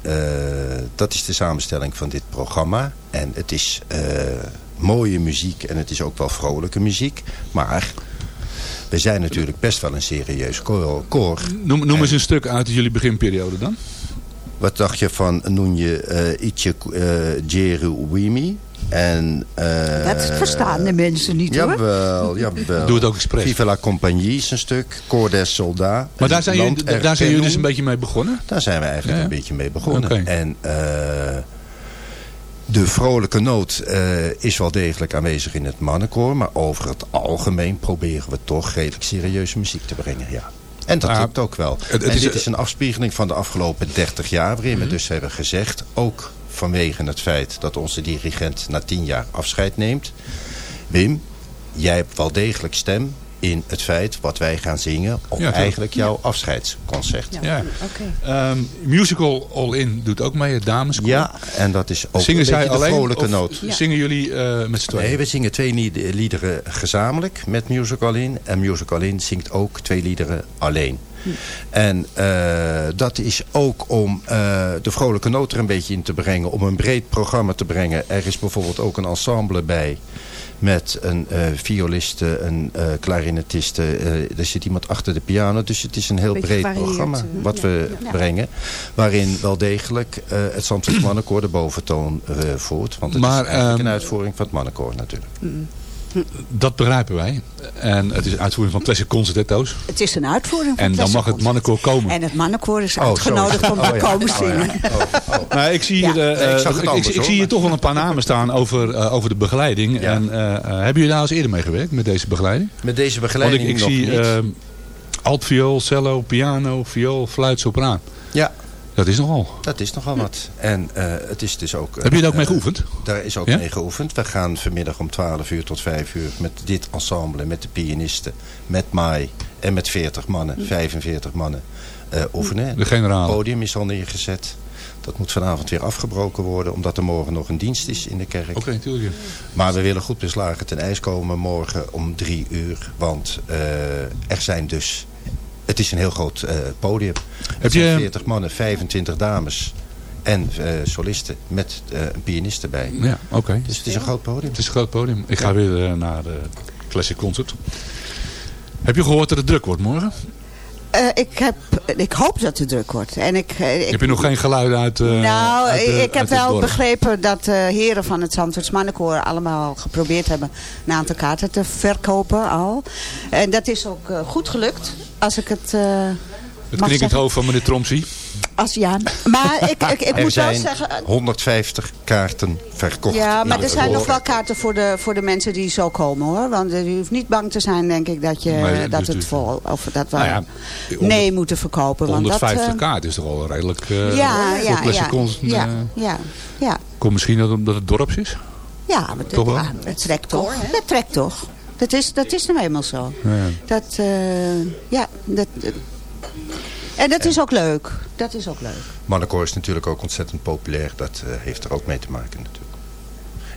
dat is de samenstelling van dit programma. En het is mooie muziek en het is ook wel vrolijke muziek. Maar we zijn natuurlijk best wel een serieus koor. koor. Noem, noem eens een stuk uit jullie beginperiode dan. Wat dacht je van Noenje uh, Itje uh, Jeru Wimi? En, uh, dat verstaan de mensen niet hoor. Jawel, jawel. Doe het ook expres. Vive la Compagnie is een stuk. Cor des Soldats. Maar daar zijn, jullie, daar zijn jullie dus een beetje mee begonnen? Daar zijn we eigenlijk ja. een beetje mee begonnen. Okay. En uh, de vrolijke noot uh, is wel degelijk aanwezig in het mannenkoor. Maar over het algemeen proberen we toch redelijk serieuze muziek te brengen. Ja. En dat lukt ook wel. Het, het en is, dit is een afspiegeling van de afgelopen 30 jaar. Waarin we dus hebben gezegd, ook vanwege het feit dat onze dirigent na 10 jaar afscheid neemt. Wim, jij hebt wel degelijk stem in het feit wat wij gaan zingen op ja, eigenlijk jouw ja. afscheidsconcert. Ja. ja. Okay. Um, musical All In doet ook mee, het dameskoor. Ja, en dat is ook zingen een zij beetje alleen, de vrolijke noot. Ja. Zingen jullie uh, met z'n tweeën? Nee, we zingen twee liederen gezamenlijk met Musical In. En Musical In zingt ook twee liederen alleen. Hm. En uh, dat is ook om uh, de vrolijke noot er een beetje in te brengen. Om een breed programma te brengen. Er is bijvoorbeeld ook een ensemble bij met een uh, violiste, een uh, klarinetiste. Uh, er zit iemand achter de piano. Dus het is een heel breed programma wat we ja. brengen. Waarin wel degelijk het Zandvoort Mannenkoor de boventoon voert. Want het maar, is eigenlijk um, een uitvoering van het Mannenkoor natuurlijk. Mm. Dat begrijpen wij. En het is een uitvoering van Classic Concertetto's. Het is een uitvoering van En dan mag het mannenkoor komen. En het mannenkoor is uitgenodigd oh, om te oh, ja. komen zingen. Oh, ja. nou, ik zie, hier, uh, nee, ik, ik, anders, ik, ik zie hier toch wel een paar namen staan over, uh, over de begeleiding. Ja. En uh, hebben jullie daar eens eerder mee gewerkt met deze begeleiding? Met deze begeleiding Want ik, ik zie altviool, cello, piano, viool, fluit, sopraan. Ja, dat is nogal. Dat is nogal wat. En uh, het is dus ook... Uh, Heb je daar ook mee geoefend? Daar is ook ja? mee geoefend. We gaan vanmiddag om 12 uur tot 5 uur met dit ensemble, met de pianisten, met Mai en met 40 mannen, 45 mannen uh, oefenen. De generaal. Het podium is al neergezet. Dat moet vanavond weer afgebroken worden, omdat er morgen nog een dienst is in de kerk. Oké, okay, natuurlijk. Maar we willen goed beslagen ten ijs komen morgen om drie uur. Want er zijn dus het is een heel groot uh, podium. Heb je... je 40 mannen, 25 dames en uh, solisten met uh, een pianist erbij. Ja, oké. Okay. Dus het is een groot podium. Het is een groot podium. Ik ga ja. weer naar de Classic Concert. Heb je gehoord dat het druk wordt morgen? Uh, ik, heb, ik hoop dat het druk wordt. En ik, ik, heb je nog geen geluiden uit uh, Nou, uit, ik heb wel begrepen dat de heren van het Zandvoorts Mannenkoor allemaal geprobeerd hebben een aantal kaarten te verkopen al. En dat is ook goed gelukt. Als ik het Het klinkt het hoofd van meneer Tromsie. Als ja. Maar ik, ik, ik moet zijn wel zeggen... 150 kaarten verkocht. Ja, maar er zijn nog wel kaarten voor de, voor de mensen die zo komen hoor. Want u hoeft niet bang te zijn denk ik dat, je, nee, dat dus het vol... Of dat we nou ja, nee moeten verkopen. 150 want dat, uh, kaarten is toch al redelijk... Uh, ja, ja, ja, Const, uh, ja, ja, ja. Komt misschien dat omdat het dorps is? Ja, maar toch wel? Ja, het trekt toch. Dat trekt toch. Dat is, dat is nou eenmaal zo. Ja. Dat, uh, ja, dat... En dat is ook leuk. Dat is ook leuk. Mannenkoor is natuurlijk ook ontzettend populair. Dat uh, heeft er ook mee te maken natuurlijk.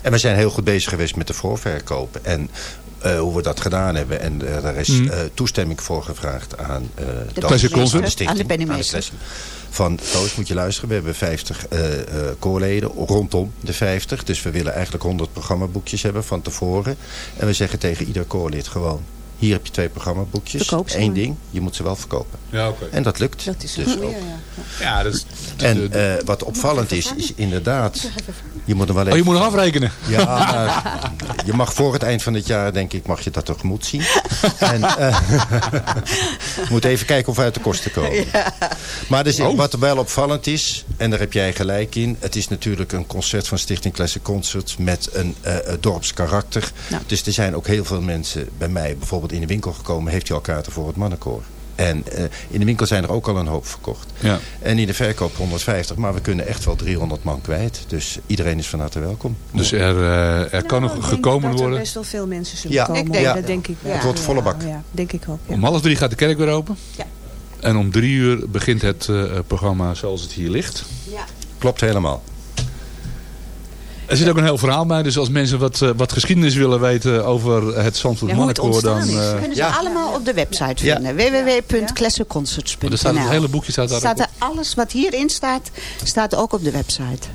En we zijn heel goed bezig geweest met de voorverkoop. En eh, hoe we dat gedaan hebben. En eh, daar is Mm. eh, toestemming voor gevraagd aan eh De de stichting, Aan de. Van Toos moet je luisteren. We hebben 50 eh eh, koorleden rondom de 50. Dus we willen eigenlijk 100 programmaboekjes hebben van tevoren. En we zeggen tegen ieder koorlid gewoon... Hier heb je twee programmaboekjes. Verkoop ze Eén maar. ding, je moet ze wel verkopen. Ja, oké. En dat lukt. Dat is dus ook. ja. Ja, dat is... En eh, wat opvallend is, is inderdaad... Je moet er wel Oh, je moet nog afrekenen. Ja, maar je mag voor het eind van het jaar, denk ik, mag je dat tegemoet zien. en eh, moet even kijken of we uit de kosten komen. Maar dus, Oh. wat wel opvallend is, en daar heb jij gelijk in... het is natuurlijk een concert van Stichting Classic Concerts... met een eh, dorpskarakter. Nou. Dus er zijn ook heel veel mensen bij mij bijvoorbeeld in de winkel gekomen... heeft u al kaarten voor het mannenkoor. En eh, in de winkel zijn er ook al een hoop verkocht. Ja. En in de verkoop 150, maar we kunnen echt wel 300 man kwijt. Dus iedereen is van harte welkom. Dus er, eh, er kan Nou, nog ik denk gekomen dat er worden. best wel veel mensen zullen Ja, komen. ik denk dat het. denk ik wel. Het wordt volle bak. Ja, denk ik ook. Ja. Om half drie gaat de kerk weer open. Ja. En om drie uur begint het eh, programma zoals het hier ligt. Ja. Klopt helemaal. Er zit ook een heel verhaal bij. Dus als mensen wat, eh, wat geschiedenis willen weten over het Zandvoort Mannenkoor... Dan, eh, Kunnen ze Ja. allemaal op de website Ja. vinden. www.classicconcerts.nl er staat het hele boekje staat daar staat er alles wat hierin staat, staat ook op de website.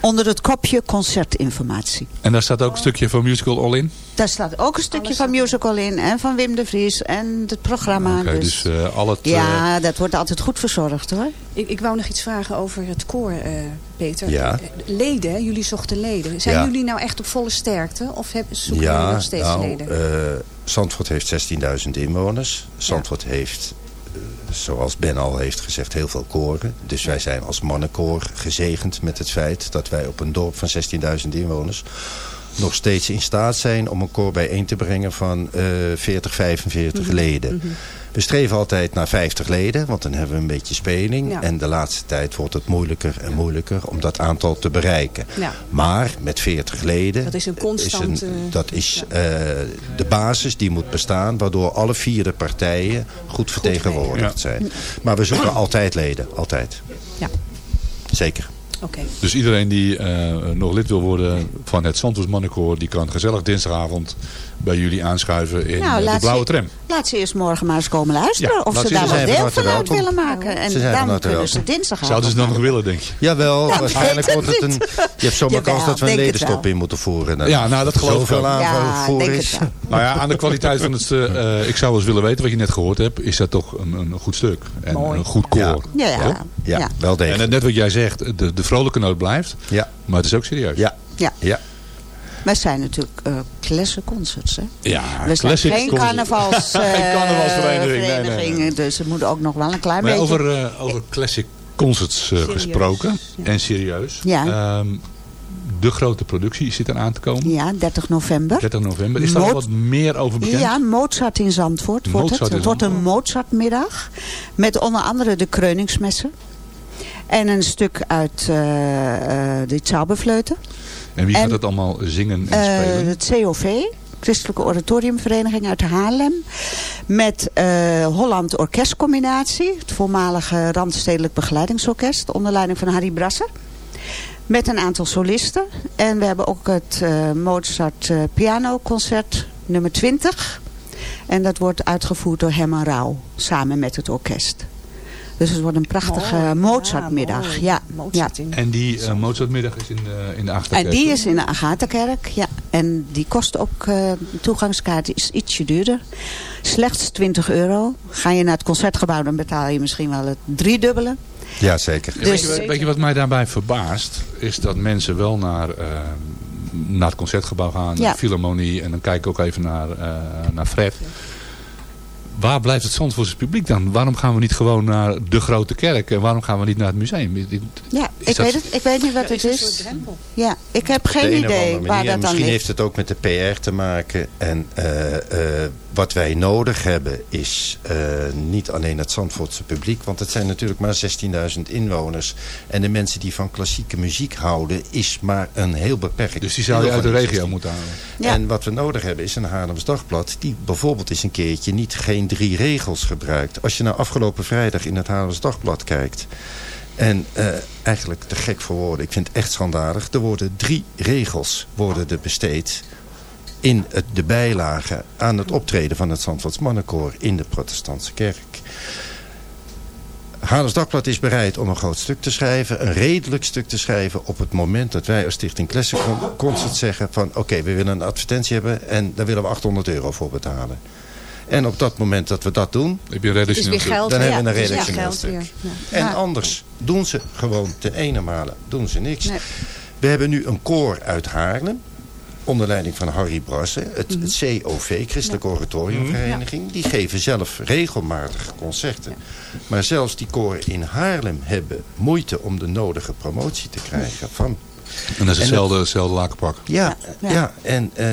Onder het kopje concertinformatie. En daar staat ook een stukje van Musical All In. Daar staat ook een stukje van musical in. En van Wim de Vries. En het programma. Oké, dus, dus eh, al het... ja, dat wordt altijd goed verzorgd hoor. Ik, ik wou nog iets vragen over het koor, eh, Peter. Ja. Leden, jullie zochten leden. Zijn Ja. jullie nou echt op volle sterkte? Of hebben, zoeken jullie Ja, nog steeds nou, leden? eh, Zandvoort heeft 16.000 inwoners. Zandvoort heeft, eh, zoals Ben al heeft gezegd, heel veel koren. Dus wij zijn als mannenkoor gezegend met het feit dat wij op een dorp van 16.000 inwoners nog steeds in staat zijn om een koor bijeen te brengen van eh 40, 45 Mhm. leden. Mhm. We streven altijd naar 50 leden, want dan hebben we een beetje speling. Ja. En de laatste tijd wordt het moeilijker en moeilijker om dat aantal te bereiken. Ja. Maar met 40 leden... Dat is een constant, is een- dat is eh, de basis die moet bestaan... waardoor alle vier de partijen goed vertegenwoordigd Ja. zijn. Maar we zoeken altijd leden, altijd. Ja. Zeker. Oké. Dus iedereen die eh, nog lid wil worden van het Santos Mannenkoor... die kan gezellig dinsdagavond bij jullie aanschuiven in Nou, eh, de blauwe ze- tram. Laat ze eerst morgen maar eens komen luisteren. Ja, of ze ze- daar ze wel zijn deel van uit willen maken. En Ze dan kunnen ze welkom. dinsdagavond. Zouden ze dat nog willen, denk je? Jawel, Ja, waarschijnlijk weet wordt het een... Je hebt zomaar kans dat we een ledenstop wel. in moeten voeren. Dan Ja, nou, dat geloof ik wel. Ja, denk is. wel. Nou ja, aan de kwaliteit van het... eh, eh, ik zou wel eens willen weten wat je net gehoord hebt. Is dat toch een, een goed stuk. En Mooi. een goed koor. Ja. Ja, wel En degelijk. net- net wat jij zegt, de, de vrolijke noot blijft. Ja, Maar het is ook serieus. ja, Ja. ja. Wij zijn natuurlijk eh classic concerts. Hè? Ja, We zijn geen carnavals, Geen carnavalsvereniging, nee, nee, nee. vereniging, Dus er moet ook nog wel een klein Maar beetje... over, eh, over classic concerts gesproken. Ja. En serieus. Ja. Ehm, de grote productie zit eraan te komen. Ja, 30 november. 30 november. Is daar al Mo- wat meer over bekend? Ja, Mozart in Zandvoort wordt Mozart het. Het wordt een Mozartmiddag. Met onder andere de Kreuningsmessen. En een stuk uit eh eh de Zauberfleuten. En wie En, gaat dat allemaal zingen en Eh, spelen? het COV, Christelijke Oratoriumvereniging uit Haarlem. Met eh, Holland Orkestcombinatie, het voormalige Randstedelijk Begeleidingsorkest, onder leiding van Harry Brasser. Met een aantal solisten. En we hebben ook het eh, Mozart eh, pianoconcert nummer 20. En dat wordt uitgevoerd door Herman Rauw, samen met het orkest. Dus het wordt een prachtige Mooi. Mozartmiddag. Ja, Mozart in- En die eh, Mozartmiddag is in de, in de en Achterkerk. die is in de Agatha-kerk, ja. En die kost ook, eh toegangskaart is ietsje duurder. Slechts 20 euro. Ga je naar het concertgebouw, dan betaal je misschien wel het driedubbele. ja zeker. Weet, Dus- je, wat- weet je wat mij daarbij verbaast? Is dat mensen wel naar, eh, naar het concertgebouw gaan, Ja. naar de Philharmonie. En dan kijk ik ook even naar, eh, naar Fred. Waar blijft het Zandvoortse publiek dan? Waarom gaan we niet gewoon naar de grote kerk? En waarom gaan we niet naar het museum? Ja, ik dat- weet, het, ik weet niet wat Er het is een is. soort drempel. Ja, ik heb geen idee manier. waar dat dan Misschien ligt. heeft het ook met de PR te maken. En eh, eh, wat wij nodig hebben is eh, niet alleen het Zandvoortse publiek. Want het zijn natuurlijk maar 16.000 inwoners. En de mensen die van klassieke muziek houden is maar een heel beperkt. Dus die zou je uit de regio moeten halen. Ja. En wat we nodig hebben is een Haarlems Dagblad... die bijvoorbeeld eens een keertje niet geen drie regels gebruikt. Als je nou afgelopen vrijdag in het Haarlems Dagblad kijkt... en eh, eigenlijk te gek voor woorden, ik vind het echt schandalig... er worden drie regels worden er besteed in het, de bijlage aan het optreden van het Zandvoorts Mannenkoor in de protestantse kerk. Haarlems Dagblad is bereid om een groot stuk te schrijven. Een redelijk stuk te schrijven op het moment dat wij als Stichting Classic Con- Concert zeggen van... oké, we willen een advertentie hebben en daar willen we 800 euro voor betalen. En op dat moment dat we dat doen... heb je een redactioneel stuk. Dan ja, hebben we een weer redactioneel geld stuk. weer. Ja. En anders doen ze gewoon ten ene malen doen ze niks. Nee. We hebben nu een koor uit Haarlem. Onder leiding van Harry Brassen. Het, Mhm. het COV, Christelijke Oratoriumvereniging. Die geven zelf regelmatig concerten. Maar zelfs die koren in Haarlem hebben moeite om de nodige promotie te krijgen. Van En dat is hetzelfde, hetzelfde lakenpak. ja, Ja. ja. en eh,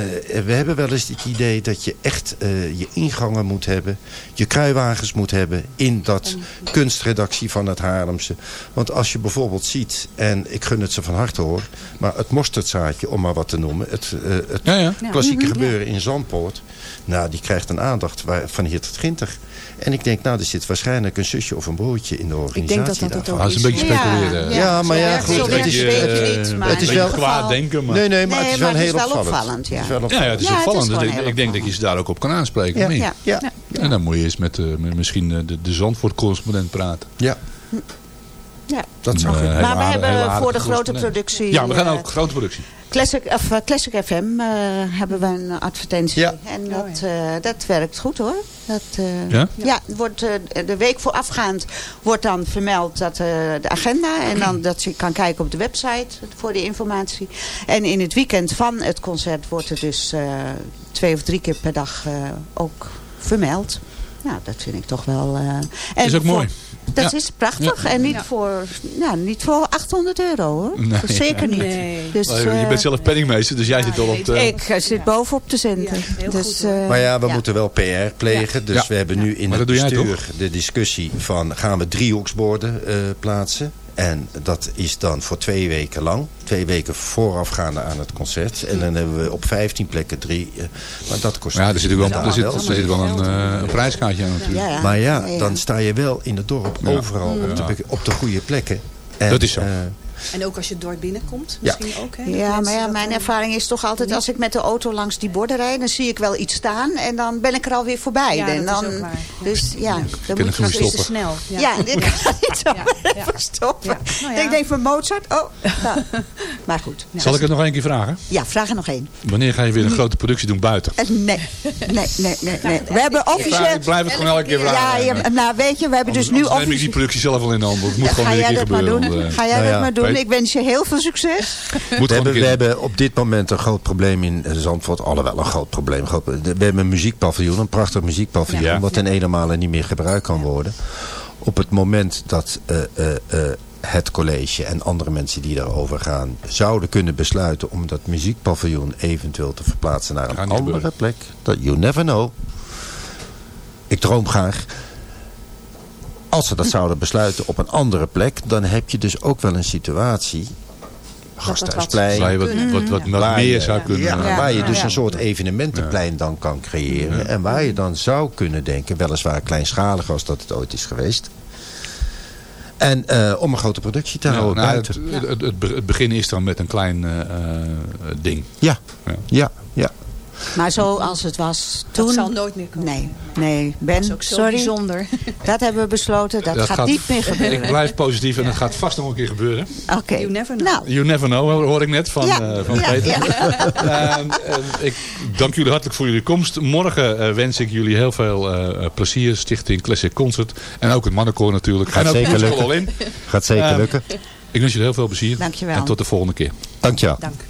we hebben wel eens het idee dat je echt eh, je ingangen moet hebben. Je kruiwagens moet hebben in dat kunstredactie van het Haarlemse. Want als je bijvoorbeeld ziet, en ik gun het ze van harte hoor. Maar het mosterdzaadje, om maar wat te noemen. Het, eh, het Ja, ja. klassieke gebeuren in Zandpoort. Nou, die krijgt een aandacht waar- van hier tot Ginter. En ik denk, nou, er zit waarschijnlijk een zusje of een broertje in de organisatie. denk dat dat het daarvan. ook Ah, dat is een beetje speculeren. Ja, Ja, maar ja, goed, zo het het eh, beetje niet, maar het is wel kwaad denken, maar... Nee, nee, maar Nee, het is wel maar het heel opvallend. opvallend, ja. Het is wel Ja, ja, opvallend. het is Ja, het is opvallend. Dus ik, denk dat je ze daar ook op kan aanspreken. Ja. En dan moet je eens met, eh, met misschien eh, de, de Zandvoort-correspondent praten. Ja, Ja. dat zou Eh, goed. hele Maar we hebben voor de grote productie... Ja, we gaan eh, ook grote productie. Classic, of, eh, Classic FM eh, hebben we een advertentie. Ja. En dat, eh, dat werkt goed hoor. Dat, eh, Ja? Ja, wordt, eh, de week voorafgaand wordt dan vermeld dat, eh, de agenda. En dan dat je kan kijken op de website voor de informatie. En in het weekend van het concert wordt er dus eh, twee of drie keer per dag eh, ook vermeld. Nou, dat vind ik toch wel... eh, en Is ook voor- mooi. Dat Ja. is prachtig. Ja. En niet, Ja. voor, nou, niet voor 800 euro hoor. Nee. Zeker niet. Nee. Dus, Maar je eh, bent zelf penningmeester, dus jij zit al op de... ik eh, zit bovenop de centen. Dus, eh, Maar ja, we ja. moeten wel PR plegen. Dus Ja. we hebben nu in Maar het bestuur de discussie van... gaan we driehoeksborden eh, plaatsen? En dat is dan voor twee weken lang. Twee weken voorafgaande aan het concert. En dan hebben we op 15 plekken drie. eh, maar dat kost... Ja, er zit wel, Ja, er zit, wel. er zit wel een, eh, een prijskaartje aan natuurlijk. Ja, ja. Maar ja, dan sta je wel in het dorp Ja. overal op, de, op de goede plekken. En, Dat is zo. eh, En ook als je het dorp binnenkomt, Ja. misschien ook. Hè, Ja, maar ja, mijn dan- ervaring is toch altijd als ik met de auto langs die borden rijd, dan zie ik wel iets staan en dan ben ik er alweer voorbij. Ja, en dat dan, waar. Dus ja, dan moet ik je te stoppen? snel. Ja, dit kan niet zo stoppen. Nou. Ik denk van Mozart, oh. nou, maar goed. Zal ik het nog één keer vragen? Ja, vraag er nog één. Wanneer ga je weer een grote productie doen buiten? Eh, Nee, nee, nee, nee. nee. We hebben Ik, officieel... ik blijf het gewoon elke keer Ja, vragen. ja, nou weet je, we hebben dus nu Anders neem ik die officieel... productie zelf wel in de hand. Het moet Ja, gewoon Ga weer een jij keer dat maar gebeuren. eh, Ga jij Nou dat maar doen? Ik wens je heel veel succes. Moet We hebben, we hebben op dit moment een groot probleem in Zandvoort. Alhoewel een groot probleem. Groot- We hebben een muziekpaviljoen, een prachtig muziekpaviljoen. Ja. Wat ten ene male niet meer gebruikt kan worden. Op het moment dat eh, eh, eh, het college en andere mensen die daarover gaan... zouden kunnen besluiten om dat muziekpaviljoen eventueel te verplaatsen naar een andere gebeuren. plek. Dat, you never know. Ik droom graag. Als ze dat zouden besluiten op een andere plek... dan heb je dus ook wel een situatie... Gasthuisplein. Waar je wat, wat, wat, wat Waar meer je- zou kunnen... Ja, waar je dus een soort evenementenplein dan kan creëren. En waar je dan zou kunnen denken, weliswaar kleinschalig als dat het ooit is geweest. En eh, om een grote productie te ja, houden nou, buiten. het, het, het, het begin is dan met een klein eh, eh, ding. Ja, Ja. ja, ja. Maar zoals het was toen... Dat zal nooit meer komen. Nee, nee. Ben, Dat is ook zo sorry. bijzonder. Dat hebben we besloten. Dat, gaat, niet meer gebeuren. Ik blijf positief en het gaat vast nog een keer gebeuren. Oké. You never know. Nou, You never know, hoor ik net van, Ja, eh, van ja, Peter. ja. Ehm, eh, ik dank jullie hartelijk voor jullie komst. Morgen eh, wens ik jullie heel veel eh, plezier. Stichting Classic Concert. En ook het mannenkoor natuurlijk. Gaat en zeker lukken. In. Gaat zeker Ehm, lukken. Ik wens jullie heel veel plezier. Dankjewel. En tot de volgende keer. Dankjewel. Dank.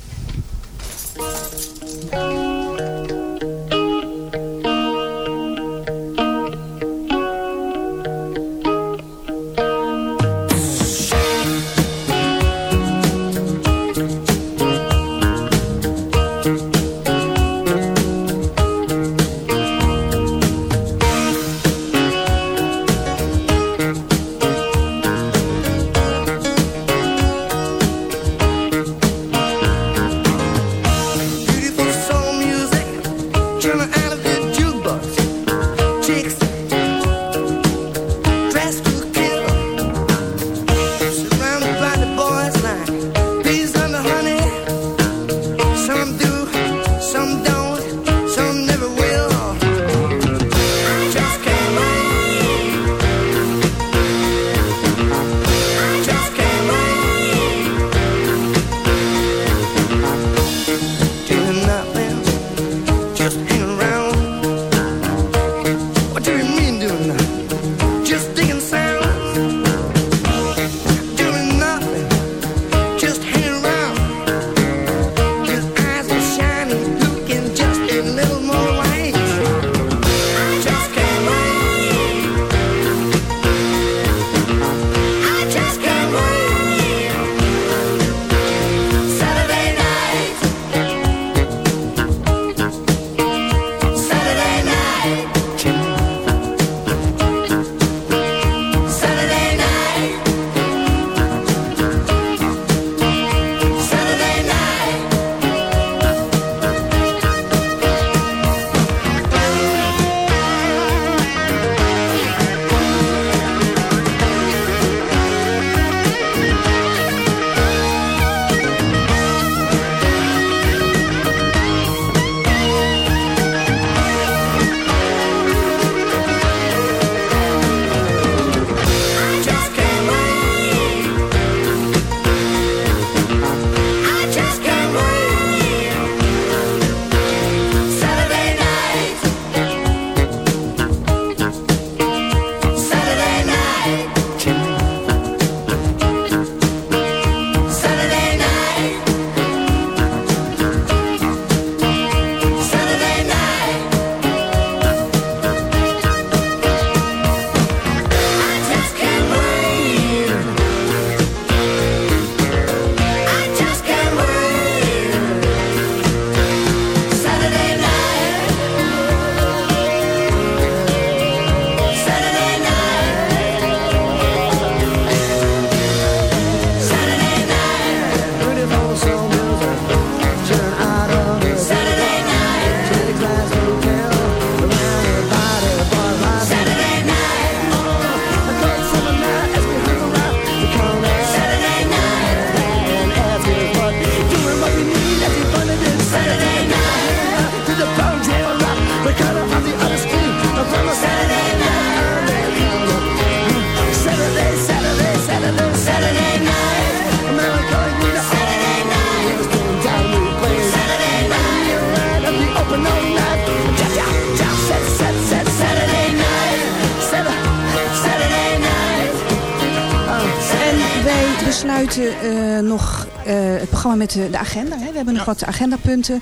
Met de, de agenda. Hè. We hebben nog wat agendapunten.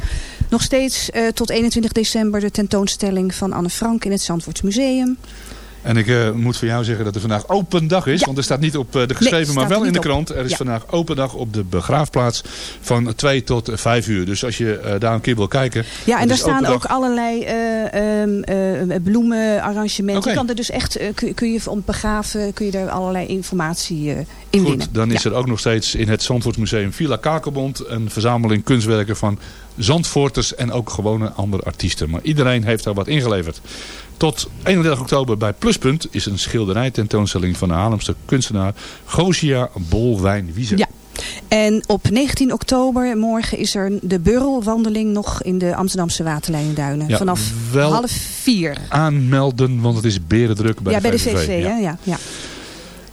Nog steeds eh, tot 21 december de tentoonstelling van Anne Frank in het Zandvoorts Museum. En ik eh, moet voor jou zeggen dat er vandaag open dag is. Ja. Want er staat niet op eh, de geschreven, maar wel in de op. krant. Er is Ja. vandaag open dag op de begraafplaats van 2 tot 5 uur. Dus als je eh, daar een keer wil kijken. Ja, en daar staan dag. ook allerlei eh, ehm, eh, bloemenarrangementen. Je kan er dus echt, eh, kun, kun je om begraven, kun je daar allerlei informatie Goed, dan is Ja. er ook nog steeds in het Zandvoortsmuseum Villa Kakelbond een verzameling kunstwerken van Zandvoorters en ook gewone andere artiesten. Maar iedereen heeft daar wat ingeleverd. Tot 31 oktober bij Pluspunt is een schilderij tentoonstelling van de Haarlemse kunstenaar Gosia Bolwijn-Wieser. Ja. En op 19 oktober, morgen, is er de burrelwandeling nog in de Amsterdamse waterlijnduinen. Ja, vanaf half vier. Aanmelden, want het is berendruk bij ja, de bij de VVV. Ja. Ja, ja.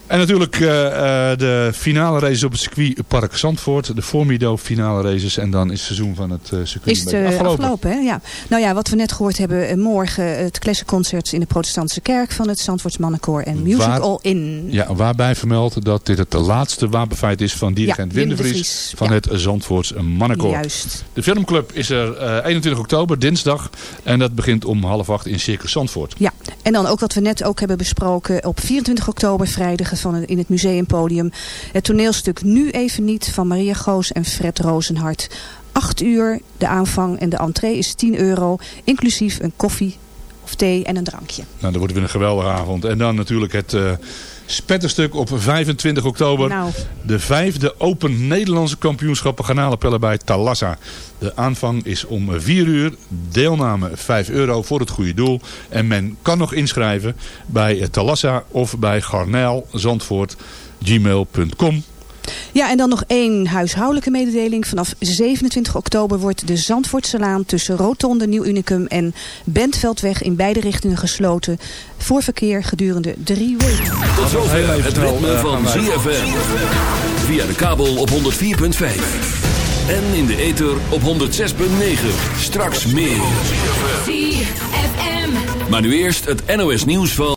En natuurlijk eh, eh, de finale races op het circuit Park Zandvoort. De Formido finale races. En dan is het seizoen van het eh, circuit Is het afgelopen. afgelopen? hè? Ja. Nou ja, wat we net gehoord hebben, morgen het Klessenconcert in de protestantse kerk van het Zandvoorts Mannenkoor en Music Waar- All In. Ja, waarbij vermeld dat dit het laatste wapenfeit is van dirigent Ja, Wim de Vries van ja. het Zandvoorts Mannenkoor. Juist. De filmclub is er eh, 21 oktober, dinsdag. En dat begint om half acht in Circus Zandvoort. Ja, en dan ook wat we net ook hebben besproken op 24 oktober vrijdag van in het museumpodium. Het toneelstuk Nu Even Niet van Maria Goos en Fred Rozenhart. 8 uur de aanvang en de entree is 10 euro, inclusief een koffie of thee en een drankje. Nou, dat wordt weer een geweldige avond. En dan natuurlijk het eh spetterstuk op 25 oktober. Nou. De vijfde Open Nederlandse kampioenschappen garnalenpellen bij Talassa. De aanvang is om 4 uur. Deelname 5 euro voor het goede doel. En men kan nog inschrijven bij Talassa of bij garnelzandvoort.gmail.com. Ja, en dan nog één huishoudelijke mededeling. Vanaf 27 oktober wordt de Zandvoortselaan tussen Rotonde, Nieuw Unicum en Bentveldweg in beide richtingen gesloten voor verkeer gedurende drie weken. Tot zover het ritme van ZFM. Via de kabel op 104.5. En in de ether op 106.9. Straks meer. Maar nu eerst het NOS nieuws van...